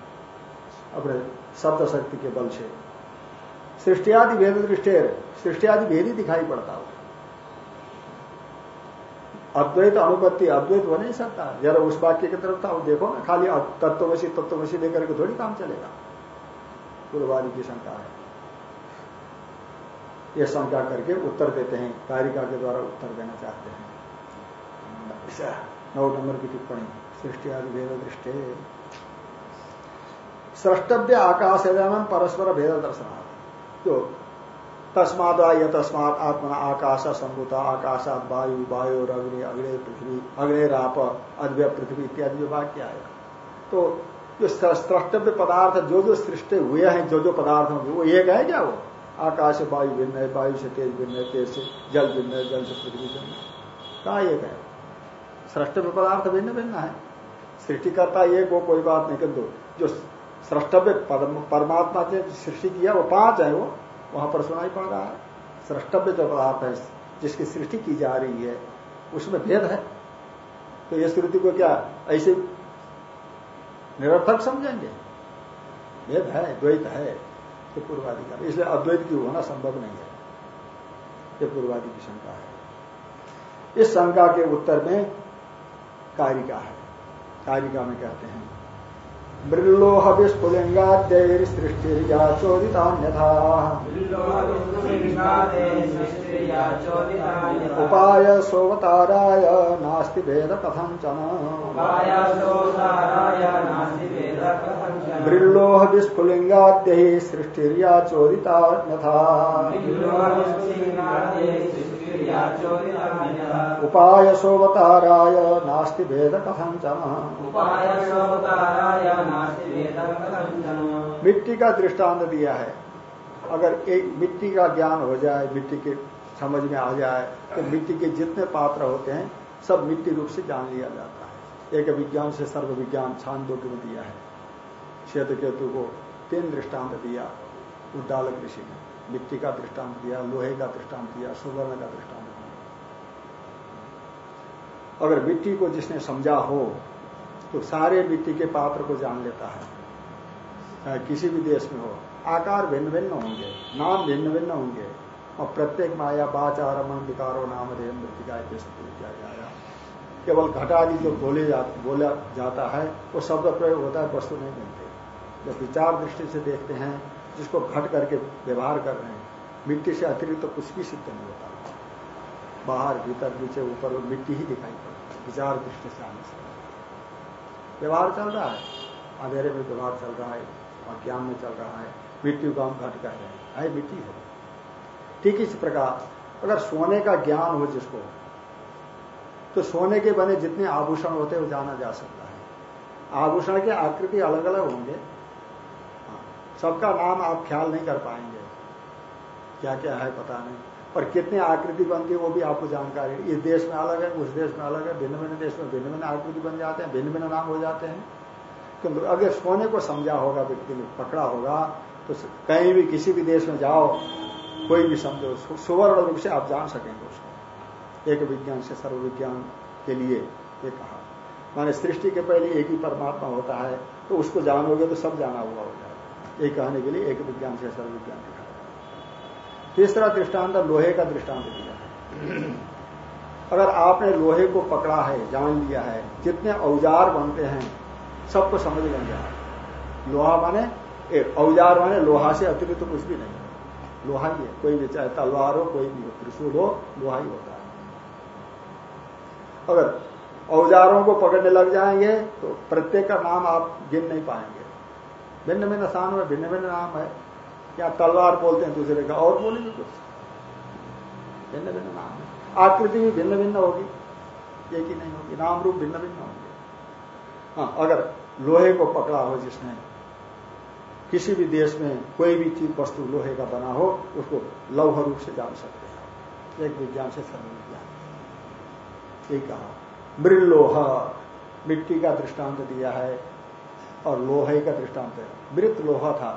अपने शब्द शक्ति के बल से। सृष्टियादि भेद दृष्टि सृष्टियादि भेद ही दिखाई पड़ता हो। अद्वैत, अनुपत्ति, अद्वैत हो नहीं सकता। जरा उस वाक्य की तरफ़ था देखो ना, खाली तत्वशी तत्वशी लेकर के थोड़ी काम चलेगा। पूर्वादि की शंका है। ये शंका करके उत्तर देते हैं, कारिका के द्वारा उत्तर देना चाहते हैं। नौ नंबर की टिप्पणी सृष्टि आदि भेद दृष्टि। स्रष्टव्य आकाश परस्पर भेद दर्शना तो तस्माद यह तस्मात आत्मा आकाश, संभूता, आकाशात वायु वायु अग्नि अग्नि, पृथ्वी, अग्नि, राप, अद्वय, पृथ्वी इत्यादि जो वाक्य आएगा तो जो स्रष्टव्य पदार्थ, जो जो सृष्टि हुए हैं, जो जो पदार्थ होंगे, वो एक है क्या वो? आकाश वायु भिन्न है, वायु से तेज भिन्न है, तेज से जल भिन्न है, जल से पृथ्वी भिन्न कहा एक है? स्रष्टव्य पदार्थ भिन्न भिन्न है। सृष्टिकर्ता एक वो कोई बात नहीं, किंतु जो स्रष्टव्य परमात्मा ने सृष्टि किया वो पाँच है वो, वहाँ पर सुनाई पड़ रहा है। स्रष्टव्य जो पदार्थ है, जिसकी सृष्टि की जा रही है, उसमें भेद है। तो ये श्रुति को क्या, ऐसे निरर्थक समझेंगे? भेद है, द्वैत है तो पूर्वादि का इसलिए अद्वैत की होना संभव नहीं है। ये पूर्वादि की शंका है। इस शंका के उत्तर में कारिका है। कारिका में कहते हैं मृल्लोह विस्फुलिंगाद्यैर्सृष्टिर्या चोदितान्यथा उपाय सोवताराय नास्ति भेद कथं चन मृल्लोह विस्फुलिंगाद्यै सृष्टिर्या चोदितान्यथा उपाय सोवताराय नास्ति भेद कथन मिट्टी का दृष्टांत दिया है। अगर एक मिट्टी का ज्ञान हो जाए मिट्टी के समझ में आ जाए तो मिट्टी के जितने पात्र होते हैं सब मिट्टी रूप से जान लिया जाता है। एक विज्ञान से सर्व विज्ञान छांदोग्य में दिया है। श्वेत केतु को तीन दृष्टांत दिया उद्दालक ऋषि ने। मिट्टी का दृष्टांत दिया लोहे का दृष्टांत दिया सुवर्ण का दृष्टांत अगर मिट्टी को जिसने समझा हो तो सारे मिट्टी के पात्र को जान लेता है। चाहे किसी भी देश में हो आकार भिन्न भिन्न होंगे नाम भिन्न भिन्न होंगे और प्रत्येक माया बाचार मन विकारो नाम रेम मृतिका आया केवल घटादि जो बोले जा, बोला जाता है वो शब्द प्रयोग होता है वस्तु नहीं मिलते। जब विचार दृष्टि से देखते हैं जिसको घट करके व्यवहार कर रहे हैं, मिट्टी से अतिरिक्त तो कुछ भी सिद्ध नहीं होता। बाहर, भीतर, नीचे, ऊपर मिट्टी ही दिखाई पड़ती विचार दृष्टि से आने से। व्यवहार चल रहा है, अंधेरे में व्यवहार चल रहा है, अज्ञान में चल रहा है, मिट्टी को हम घट कर रहे हैं। है मिट्टी है। ठीक इस प्रकार, अगर सोने का ज्ञान हो जिसको तो सोने के बने जितने आभूषण होते हैं, वो जाना जा सकता है। आभूषण के आकृति अलग अलग होंगे सबका नाम आप ख्याल नहीं कर पाएँगे। क्या क्या है पता नहीं। और कितनी आकृति बनती है वो भी आपको जानकारी इस देश में अलग है, उस देश में अलग है, भिन्न भिन्न देश में भिन्न भिन्न आकृति बन जाते हैं, भिन्न भिन्न नाम हो जाते हैं। क्योंकि अगर सोने को समझा होगा, व्यक्ति ने पकड़ा होगा तो कहीं भी किसी भी देश में जाओ, कोई भी समझो सुवर्ण रूप से आप जान सकेंगे उसको। एक विज्ञान से सर्व विज्ञान के लिए ये कहा। माने सृष्टि के पहले एक ही परमात्मा होता है तो उसको जानोगे तो सब जाना हुआ हो जाएगा। ये कहने के लिए एक विज्ञान से सर्व विज्ञान दिखाया तीसरा दृष्टांत, लोहे का दृष्टांत दिया अगर आपने लोहे को पकड़ा है, जान लिया है, जितने औज़ार बनते हैं, सबको समझ बन जाए लोहा माने एक, औज़ार माने लोहा से अतिरिक्त तो कुछ भी नहीं। लोहा ही है, कोई भी चाहे तलवार हो, कोई भी हो, त्रिशूल हो, लोहा ही होता है। अगर औजारों को पकड़ने लग जाएँगे तो प्रत्येक का नाम आप गिन नहीं पाएँगे। भिन्न भिन्न स्थान में भिन्न भिन्न नाम है। या तलवार बोलते हैं दूसरे का? और बोलेंगे कुछ। भिन्न भिन्न नाम है। आकृति भी भिन्न भिन्न होगी। एक ही नहीं होगी। नाम रूप भिन्न भिन्न होंगे। हाँ अगर लोहे को पकड़ा हो जिसने किसी भी देश में कोई भी चीज़ वस्तु लोहे का बना हो, उसको लौह रूप से जान सकते हैं। एक विज्ञान से सर्व विज्ञान। ये कहा मृलोह मिट्टी का दृष्टांत दिया है और लोहे का दृष्टांत है। मृत लोहा था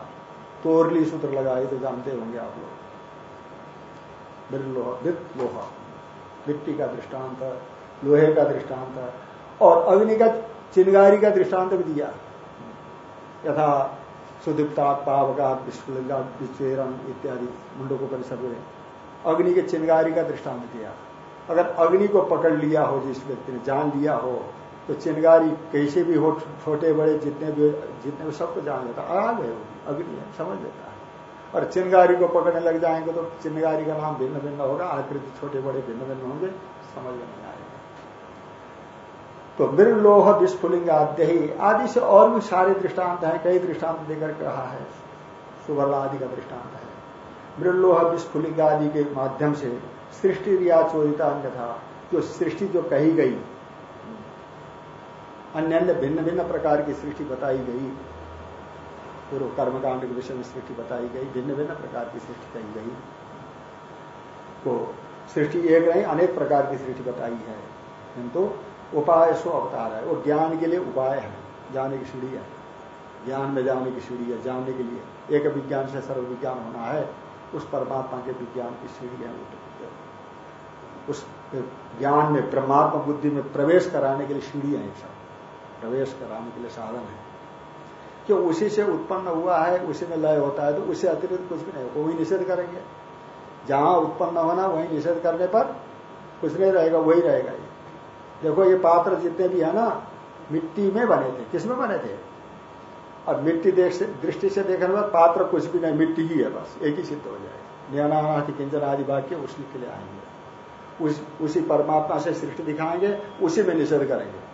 तोरली सूत्र लगाए तो जानते होंगे आप लोग। मृत लोहा मिट्टी का दृष्टांत, लोहे का दृष्टांत, और अग्नि का चिनगारी का दृष्टांत भी दिया। यथा सुदीप्ता, पावका, विस्फुलिंगा विचेरम इत्यादि मुंडो परिसर में अग्नि के चिनगारी का दृष्टांत दिया। अगर अग्नि को पकड़ लिया हो, जिस व्यक्ति ने जान लिया हो तो चिनगारी कैसे भी हो, छोटे बड़े जितने भी जितने भी सबको जान लेता आग है वो, अग्नि है, समझ लेता है। और चिनगारी को पकड़ने लग जाएँगे तो चिनगारी का नाम भिन्न भिन्न होगा, आकृति छोटे बड़े भिन्न भिन्न होंगे, समझ में नहीं आएगा। तो मृलोह विस्फुलिंग आद्य ही आदि से और भी सारे दृष्टांत हैं, कई दृष्टांत देकर कहा है। सुवर्ला आदि का दृष्टांत है। मृलोह विस्फुलिंग आदि के माध्यम से सृष्टि रिया चोरिता अन्य था जो सृष्टि जो कही गई अन्य अन्य भिन्न भिन्न प्रकार की सृष्टि बताई गई। पूर्व कर्मकांड के विषय में सृष्टि बताई गई, भिन्न भिन्न प्रकार की सृष्टि कही गई। तो सृष्टि एक नहीं, अनेक प्रकार की सृष्टि बताई है। किंतु उपाय सो अवतार है। वो ज्ञान के लिए उपाय है, जाने की सीढ़ी है। ज्ञान में जाने की सीढ़ी है, जानने के लिए। एक विज्ञान से सर्व विज्ञान होना है, उस परमात्मा के विज्ञान की सीढ़ी है। उस ज्ञान में, ब्रह्मात्मा बुद्धि में प्रवेश कराने के लिए सीढ़ी है सब। प्रवेश कराने के लिए साधन है। कि उसी से उत्पन्न हुआ है उसी में लय होता है तो उससे अतिरिक्त कुछ भी नहीं वही निषेध करेंगे। जहाँ उत्पन्न होना वही निषेध करने पर कुछ नहीं रहेगा वही रहेगा ये। देखो ये पात्र जितने भी है ना मिट्टी में बने थे। किसमें बने थे? और मिट्टी दृष्टि से देखने पर पात्र कुछ भी नहीं मिट्टी ही है बस। एक ही सिद्ध हो जाएगा। ज्ञानानाथि किंचन आदि वाक्य उसी के लिए आएँगे। उस, उसी परमात्मा से सृष्टि दिखाएँगे उसी में निषेध करेंगे।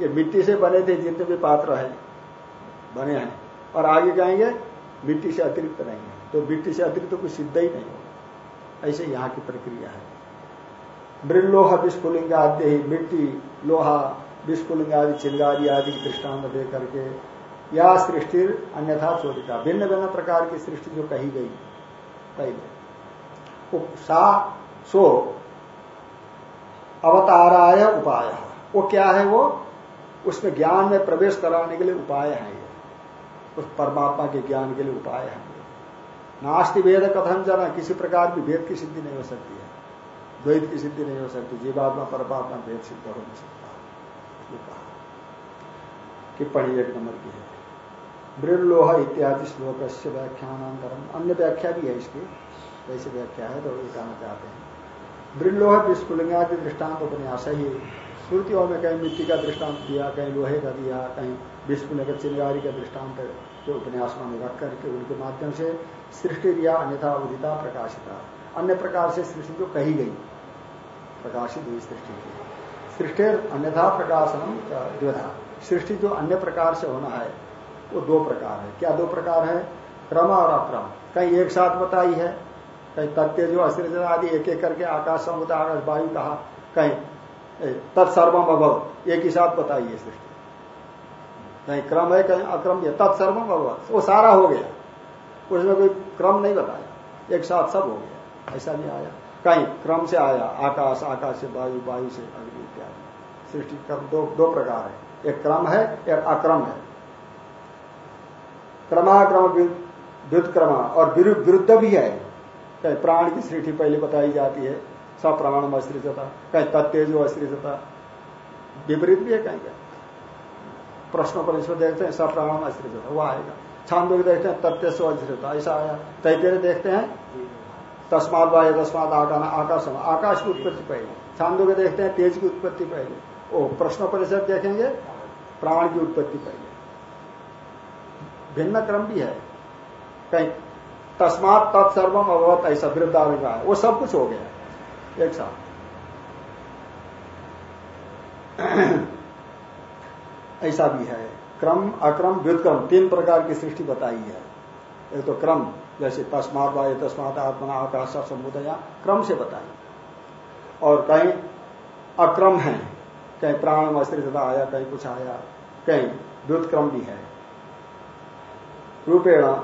ये मिट्टी से बने थे जितने भी पात्र है, बने हैं। और आगे जाएँगे, मिट्टी से अतिरिक्त नहीं है। तो मिट्टी से अतिरिक्त तो कुछ सिद्ध ही नहीं होगा। ऐसे यहाँ की प्रक्रिया है। मृलोह विस्फुलिंग आदि ही मिट्टी, लोहा विस्फुलिंग आदि चिंगारी आदि दृष्टांत दे करके या सृष्टि अन्यथा चोरिता भिन्न भिन्न प्रकार की सृष्टि जो कही गई पहले सा, सो, अवताराय उपाय। वो क्या है वो? उसमें ज्ञान में प्रवेश कराने के लिए उपाय है ये। उस परमात्मा के ज्ञान के लिए उपाय है नास्ति वेद कथन जाना, किसी प्रकार की भेद की सिद्धि नहीं हो सकती है। द्वैत की सिद्धि नहीं हो सकती, जीवात्मा, परमात्मा भेद सिद्ध हो नहीं सकता। टिप्पणी एक नंबर की है। मृलोह इत्यादि श्लोक से व्याख्यानांतरम। अन्य व्याख्या भी है इसकी। वैसे व्याख्या है तो ये कहना चाहते हैं। मृलोह विस्फुलिंगादि दृष्टांत उपन्यास ही श्रुतियों में कहीं मिट्टी का दृष्टांत दिया, कहीं लोहे का दिया, कहीं विस्फुलिंग चिंगारी का दृष्टांत जो उपन्यास में रख करके उनके माध्यम से सृष्टि दिया अन्यथा उदिता प्रकाशिता। अन्य प्रकार से सृष्टि जो कही गई, प्रकाशित हुई सृष्टि की। सृष्टि अन्यथा प्रकाशनम द्विधा। सृष्टि जो अन्य प्रकार से होना है, वो दो प्रकार है। क्या दो प्रकार है? क्रम और अक्रम। कहीं एक साथ बताई है, कहीं तथ्य जो अस्त्र आदि एक एक करके आकाश समुद्र आकाश वायु कहा, कहीं तत्सर्वम अभव एक ही साथ बताइए सृष्टि कहीं क्रम है कहीं अक्रम है। तत्सर्वम अभव वो सारा हो गया। उसमें कोई क्रम नहीं बताया। एक साथ सब हो गया। ऐसा नहीं आया। कहीं क्रम से आया। आकाश आकाश से वायु वायु से अग्नि इत्यादि। सृष्टि क्रम दो दो प्रकार है। एक क्रम है, एक अक्रम है। क्रमाक्रम व्युतक्रम और विरुद्ध भी है। प्राण की सृष्टि पहले बताई जाती है। सप्राण अस्त्रितता कहीं तत्तेजो अस्त्रितता विपरीत भी है कहीं क्या प्रश्नों पर इसमें देखते हैं सप्राण अस्त्रितता वो आएगा। छांदो देखते हैं तत्व अस्त्रितता ऐसा आया। तैतेरे देखते हैं तस्मात वाय तस्मात आकाश आकाश आकाश की उत्पत्ति पहले, छांदो के देखते हैं, तेज की उत्पत्ति पहले। ओ, प्रश्न परिषद देखेंगे प्राण की उत्पत्ति पहले। भिन्न क्रम भी है। कहीं तस्मात तत्सर्वम अवत ऐसा वृद्धावि का है। वो सब कुछ हो गया एक साथ ऐसा भी है। क्रम, अक्रम, व्युतक्रम, तीन प्रकार की सृष्टि बताई है। एक तो क्रम, जैसे तस्मात वाय तस्मात आत्मना आकाश समुदया क्रम से बताई। और कहीं अक्रम है, कहीं प्राण अस्त्रितता आया, कहीं कुछ आया, कहीं व्युतक्रम भी है। रूपेण,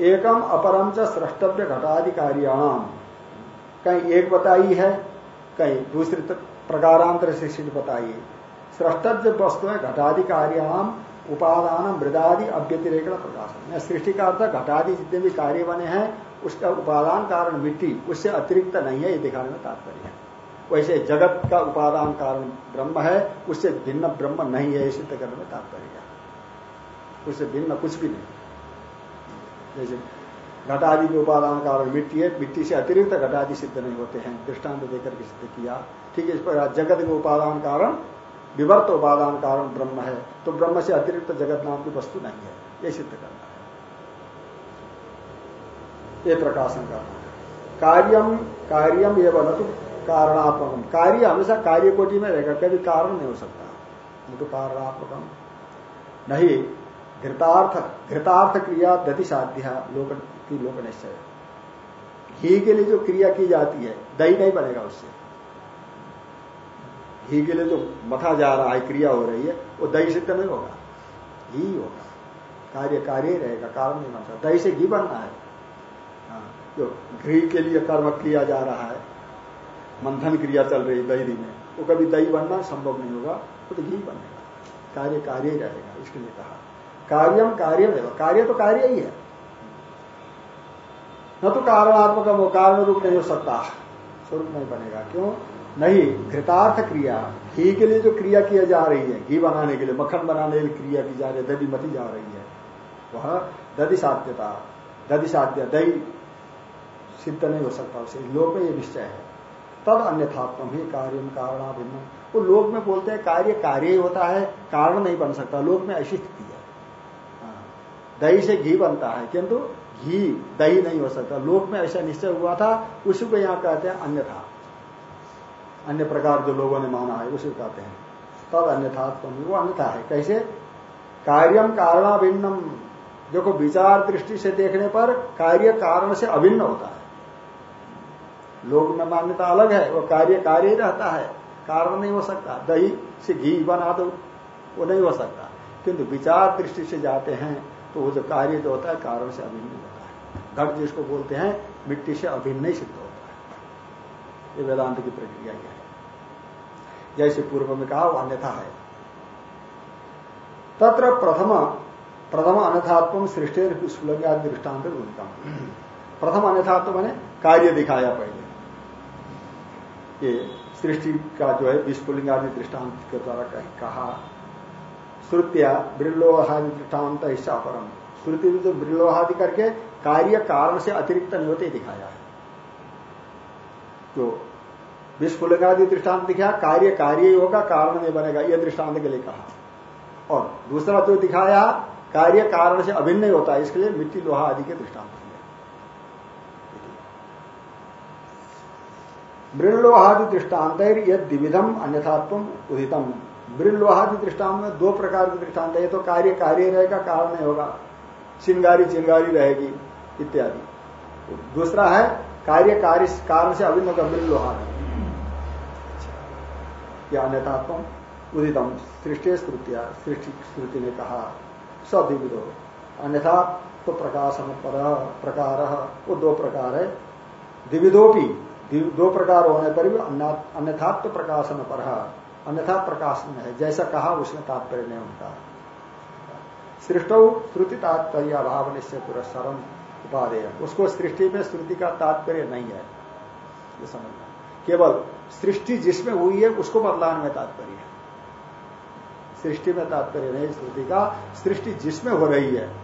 एकम अपरम च स्रष्टव्य घटाधिकारियाम कहीं एक बताई है, कहीं दूसरी प्रकारांतर से सिद्ध बताई स्रष्टव्य वस्तु है घटाधिकारियाम उपादान मृदादि अव्यतिरेक प्रकाशन सृष्टि का अर्थ घटादि जितने भी कार्य बने हैं, उसका उपादान कारण मिट्टी, उससे अतिरिक्त नहीं है, ये दिखाने में तात्पर्य है। वैसे जगत का उपादान कारण ब्रह्म है, उससे भिन्न ब्रह्म नहीं है सिद्ध करने में तात्पर्य उससे भिन्न कुछ भी नहीं। जैसे घटादि के उपादान कारण मिट्टी है, मिट्टी से अतिरिक्त घटादि सिद्ध नहीं होते हैं। दृष्टांत देकर के सिद्ध किया। ठीक है, इस पर जगत के उपादान कारण, विवर्त उपादान कारण ब्रह्म है। तो ब्रह्म से अतिरिक्त जगत नाम की वस्तु नहीं है। ये सिद्ध करना है। ये प्रकाशन करना है। कार्यम कार्यम एवं न तो कारणात्मक कार्य हमेशा कार्य कोटि में रहेगा, कभी कारण नहीं हो सकता। तो कारणात्मकम। नहीं, घृतार्थ घृतार्थ क्रिया दति साध्य लोक की निश्चय घी के लिए जो क्रिया की जाती है दही नहीं बनेगा उससे। घी के लिए जो मथा जा रहा है क्रिया हो रही है वो दही सिद्ध नहीं होगा। घी होगा। कार्य कार्य ही रहेगा कारण नहीं बनता दही से घी बनना है। हाँ, जो घी के लिए कर्म किया जा रहा है मंथन क्रिया चल रही दही में वो कभी दही बनना संभव नहीं होगा वो तो घी बनेगा। कार्य कार्य ही रहेगा इसके लिए कहा। कार्यम कार्य कार्य तो कार्य ही है। न तो कारणात्मक वो कारण रूप नहीं हो सकता। स्वरूप नहीं बनेगा। क्यों? नहीं, घृतार्थ क्रिया, घी के लिए जो क्रिया की जा रही है, घी बनाने के लिए, मक्खन बनाने के लिए क्रिया की जा रही है दधी मती जा रही है, वह दधि साध्यता, दधि साध्य, दही सिद्ध नहीं हो सकता उसे। लोक में ये निश्चय है। तब अन्यथात्म ही कार्य कारण भिन्न वो लोक में बोलते हैं, कार्य कार्य ही होता है, कारण नहीं बन सकता। लोक में ऐसी स्थिति है। हाँ। दही से घी बनता है, किंतु घी दही नहीं हो सकता। लोक में ऐसा निश्चय हुआ था, उसी को यहाँ कहते हैं अन्यथा। अन्य प्रकार जो लोगों ने माना है, उसे कहते हैं। तब अन्यथा वो अन्यथा है। कैसे? कार्यम कारणाभिन्नम। देखो, विचार दृष्टि से देखने पर कार्य कारण से अभिन्न होता है। लोग में मान्यता अलग है, वो कार्य कार्य ही रहता है। कारण नहीं हो सकता। दही से घी बना दो, वो नहीं हो सकता। किंतु विचार दृष्टि से जाते हैं तो वो जो कार्य जो होता है कारण से अभिन्न होता है। घट जिसको बोलते हैं, मिट्टी से अभिन्न ही सिद्ध होता है। ये वेदांत की प्रक्रिया यह है? जैसे पूर्व में कहा, वो अन्यथा है। तत्र प्रथम प्रथम अन्यथात्म सृष्टि सुलभ दृष्टांत प्रथम अन्यथात्म मैंने कार्य दिखाया पहले। ये सृष्टि का जो है विस्फुलिंग आदि दृष्टांत के द्वारा कहा श्रुतिया ब्रिलोहादि दृष्टांत हिस्सा परम श्रुति में जो ब्रिलोहादि करके कार्य कारण से अतिरिक्त नहीं होते दिखाया है। जो विस्फुलिंग आदि दृष्टांत दिखाया कार्य कार्य ही होगा, कारण नहीं बनेगा, यह दृष्टांत के लिए कहा। और दूसरा जो दिखाया, कार्य कारण से अभिन्न होता इसके लिए मिट्टी लोहा आदि के दृष्टांत मृणलोहादि दृष्टांत यद द्विविधम अन्यथात्व उदितम। मृणलोहादि दृष्टांत में दो प्रकार के दृष्टांत है। तो कार्य कार्य रहेगा कारण नहीं होगा। चिंगारी चिंगारी रहेगी, इत्यादि। दूसरा है, कार्य कार्य कारण से अभिन्न का मृणलोहादि या अन्यथात्म, उदितम, सृष्टि स्तृतिया सृष्टि स्तृति ने कहा सद्विविधो अन्यथा तो प्रकाशन पर प्रकार, वो दो प्रकार है। द्विविधोपी दो प्रकार होने पर भी अन्यथात्व प्रकाशन पर। अन्यथा प्रकाश में है, जैसा कहा उसमें तात्पर्य नहीं उनका। सृष्टो श्रुति तात्पर्य अभाव निश्चय पुरस्कारम उपादेय। उसको सृष्टि में श्रुति का तात्पर्य नहीं है। ये समझना केवल सृष्टि जिसमें हुई है, उसको बदलाने में तात्पर्य है। सृष्टि में तात्पर्य नहीं, श्रुति का सृष्टि जिसमें हो रही है,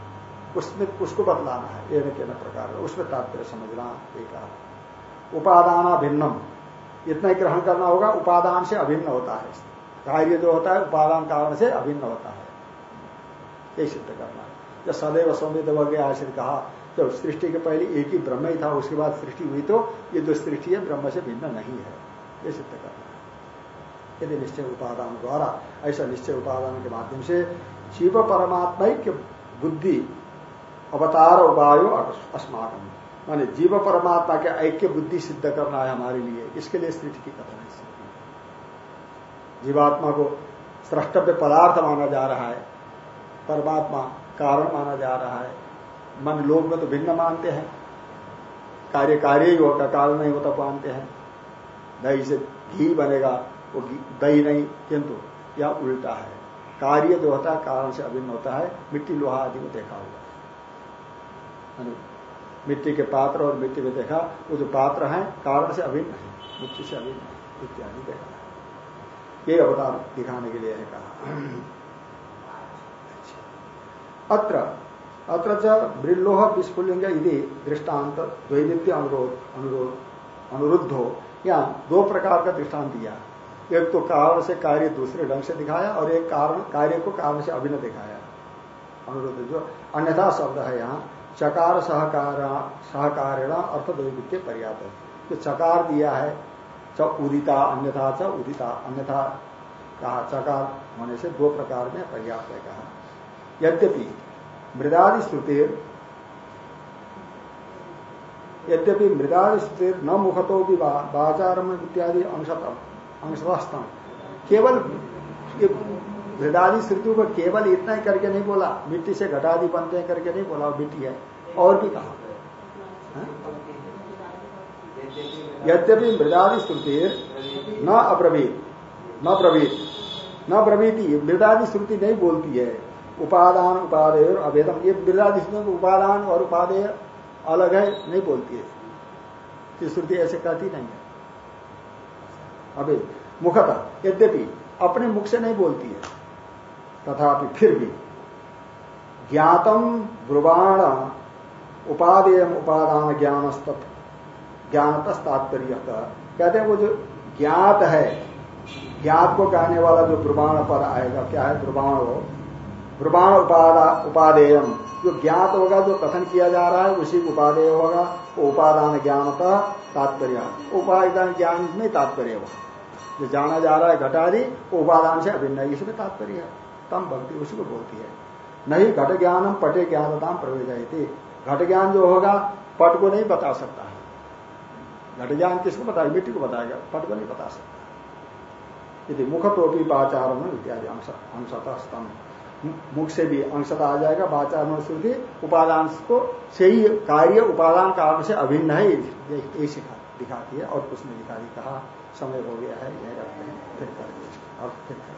उसमें उसको बदलाना है। न प्रकार उसमें तात्पर्य समझना एक उपादाना भिन्नम। इतना ही ग्रहण करना होगा, उपादान से अभिन्न होता है। कार्य जो होता है, उपादान कारण से अभिन्न होता है। ये सिद्ध करना है। जब सदैव सौमित वर्ग आश्रित कहा, जब सृष्टि के पहले एक ही ब्रह्म ही था, उसके बाद सृष्टि हुई तो ये जो सृष्टि है, ब्रह्म से भिन्न नहीं है। ये सिद्ध करना है। यदि निश्चय उपादान द्वारा, ऐसा निश्चय उपादान के माध्यम से शिव परमात्मा की बुद्धि, अवतार उपायो अस्माकम माने जीव परमात्मा के ऐक्य बुद्धि सिद्ध करना है हमारे लिए। इसके लिए सृष्टि की कथन है जीवात्मा को स्रष्टव्य पदार्थ माना जा रहा है, परमात्मा कारण माना जा रहा है। मन लोग में तो भिन्न मानते हैं, कार्य कार्य ही होगा कारण नहीं होता मानते हैं। दही से घी बनेगा, वो दही नहीं, किंतु यह उल्टा है। कार्य जो होता है, कारण से अभिन्न होता है। मिट्टी लोहा आदि को देखा होगा। मिट्टी के पात्र और मिट्टी में देखा, वो जो पात्र है, कारण से अभिन्न है, मिट्टी से अभिन्न है, इत्यादि देखा। ये अवतार दिखाने के लिए है कहा। अत्र अत्र च ब्रिल्लोह विस्फुलिंग यदि दृष्टांत द्वैदित्य अनुरोध अनुरोध, अनुरुद्ध। हो या दो प्रकार का दृष्टांत दिया। एक तो कारण से कार्य दूसरे ढंग से दिखाया और एक कारण, कार्य को कारण से अभिन्न दिखाया। अनुरुद्ध जो अन्यथा शब्द है यहाँ। चकार सहकार, सहकारेण अर्थ द्वैविध्य पर्याप्त जो चकार दिया है, च उदिता, अन्यथा च उदिता, अन्यथा कहा, चकार होने से दो प्रकार में पर्याप्त है कहा। यद्यपि मृदादि श्रुति यद्यपि मृदादि श्रुति न मुखतो भी बाचारम इत्यादि अंशतम केवल मृदादि श्रुतियों को केवल इतना ही करके नहीं बोला, मिट्टी से घटादि बनते हैं करके नहीं बोला मिट्टी है। और भी कहा। यद्यपि मृदादि श्रुति न अप्रवीत न प्रवीत न प्रवीति मृदादि श्रुति नहीं बोलती है। उपादान, उपादेय और अभेदम, ये मृदादि श्रुति उपादान और उपादेय अलग है, नहीं बोलती है। ये श्रुति ऐसे कहती नहीं है। अभी मुखतः, यद्यपि अपने मुख से नहीं बोलती है। तथापि फिर भी। ज्ञातम ब्रुवाण उपादेय उपादान ज्ञान ज्ञान तात्पर्य कहते हैं, वो जो ज्ञात है, ज्ञात को कहने वाला जो ब्रुवाण पर आएगा, क्या है ब्रुवाण हो ब्रुवाण उपादेयम। जो ज्ञात होगा, जो कथन किया जा रहा है, उसी को उपादेय होगा। वो उपादान ज्ञानता तात्पर्य। उपादान ज्ञान में तात्पर्य होगा। जो जाना जा रहा है घटारी वो उपादान से अभिन्न इसमें तात्पर्य है। तम भक्ति उसी को बोलती है। नहीं घट ज्ञानम पटे ज्ञानता प्रवेश घट ज्ञान जो होगा, पट को नहीं बता सकता है। घट ज्ञान किसको बताएगा? मिट्टी को बताएगा, पट को नहीं बता सकता। यदि मुखतोपी बाचारण इत्यादि अंशतः स्तंभ मुख से भी अंशता आ जाएगा बाचारण श्रुति उपादान को से ही कार्य, उपादान कारण से अभिन्न है, ये सिखा, दिखाती है और कुछ नहीं दिखा कहा, समय हो गया है, यह रखते हैं फिर करेंगे।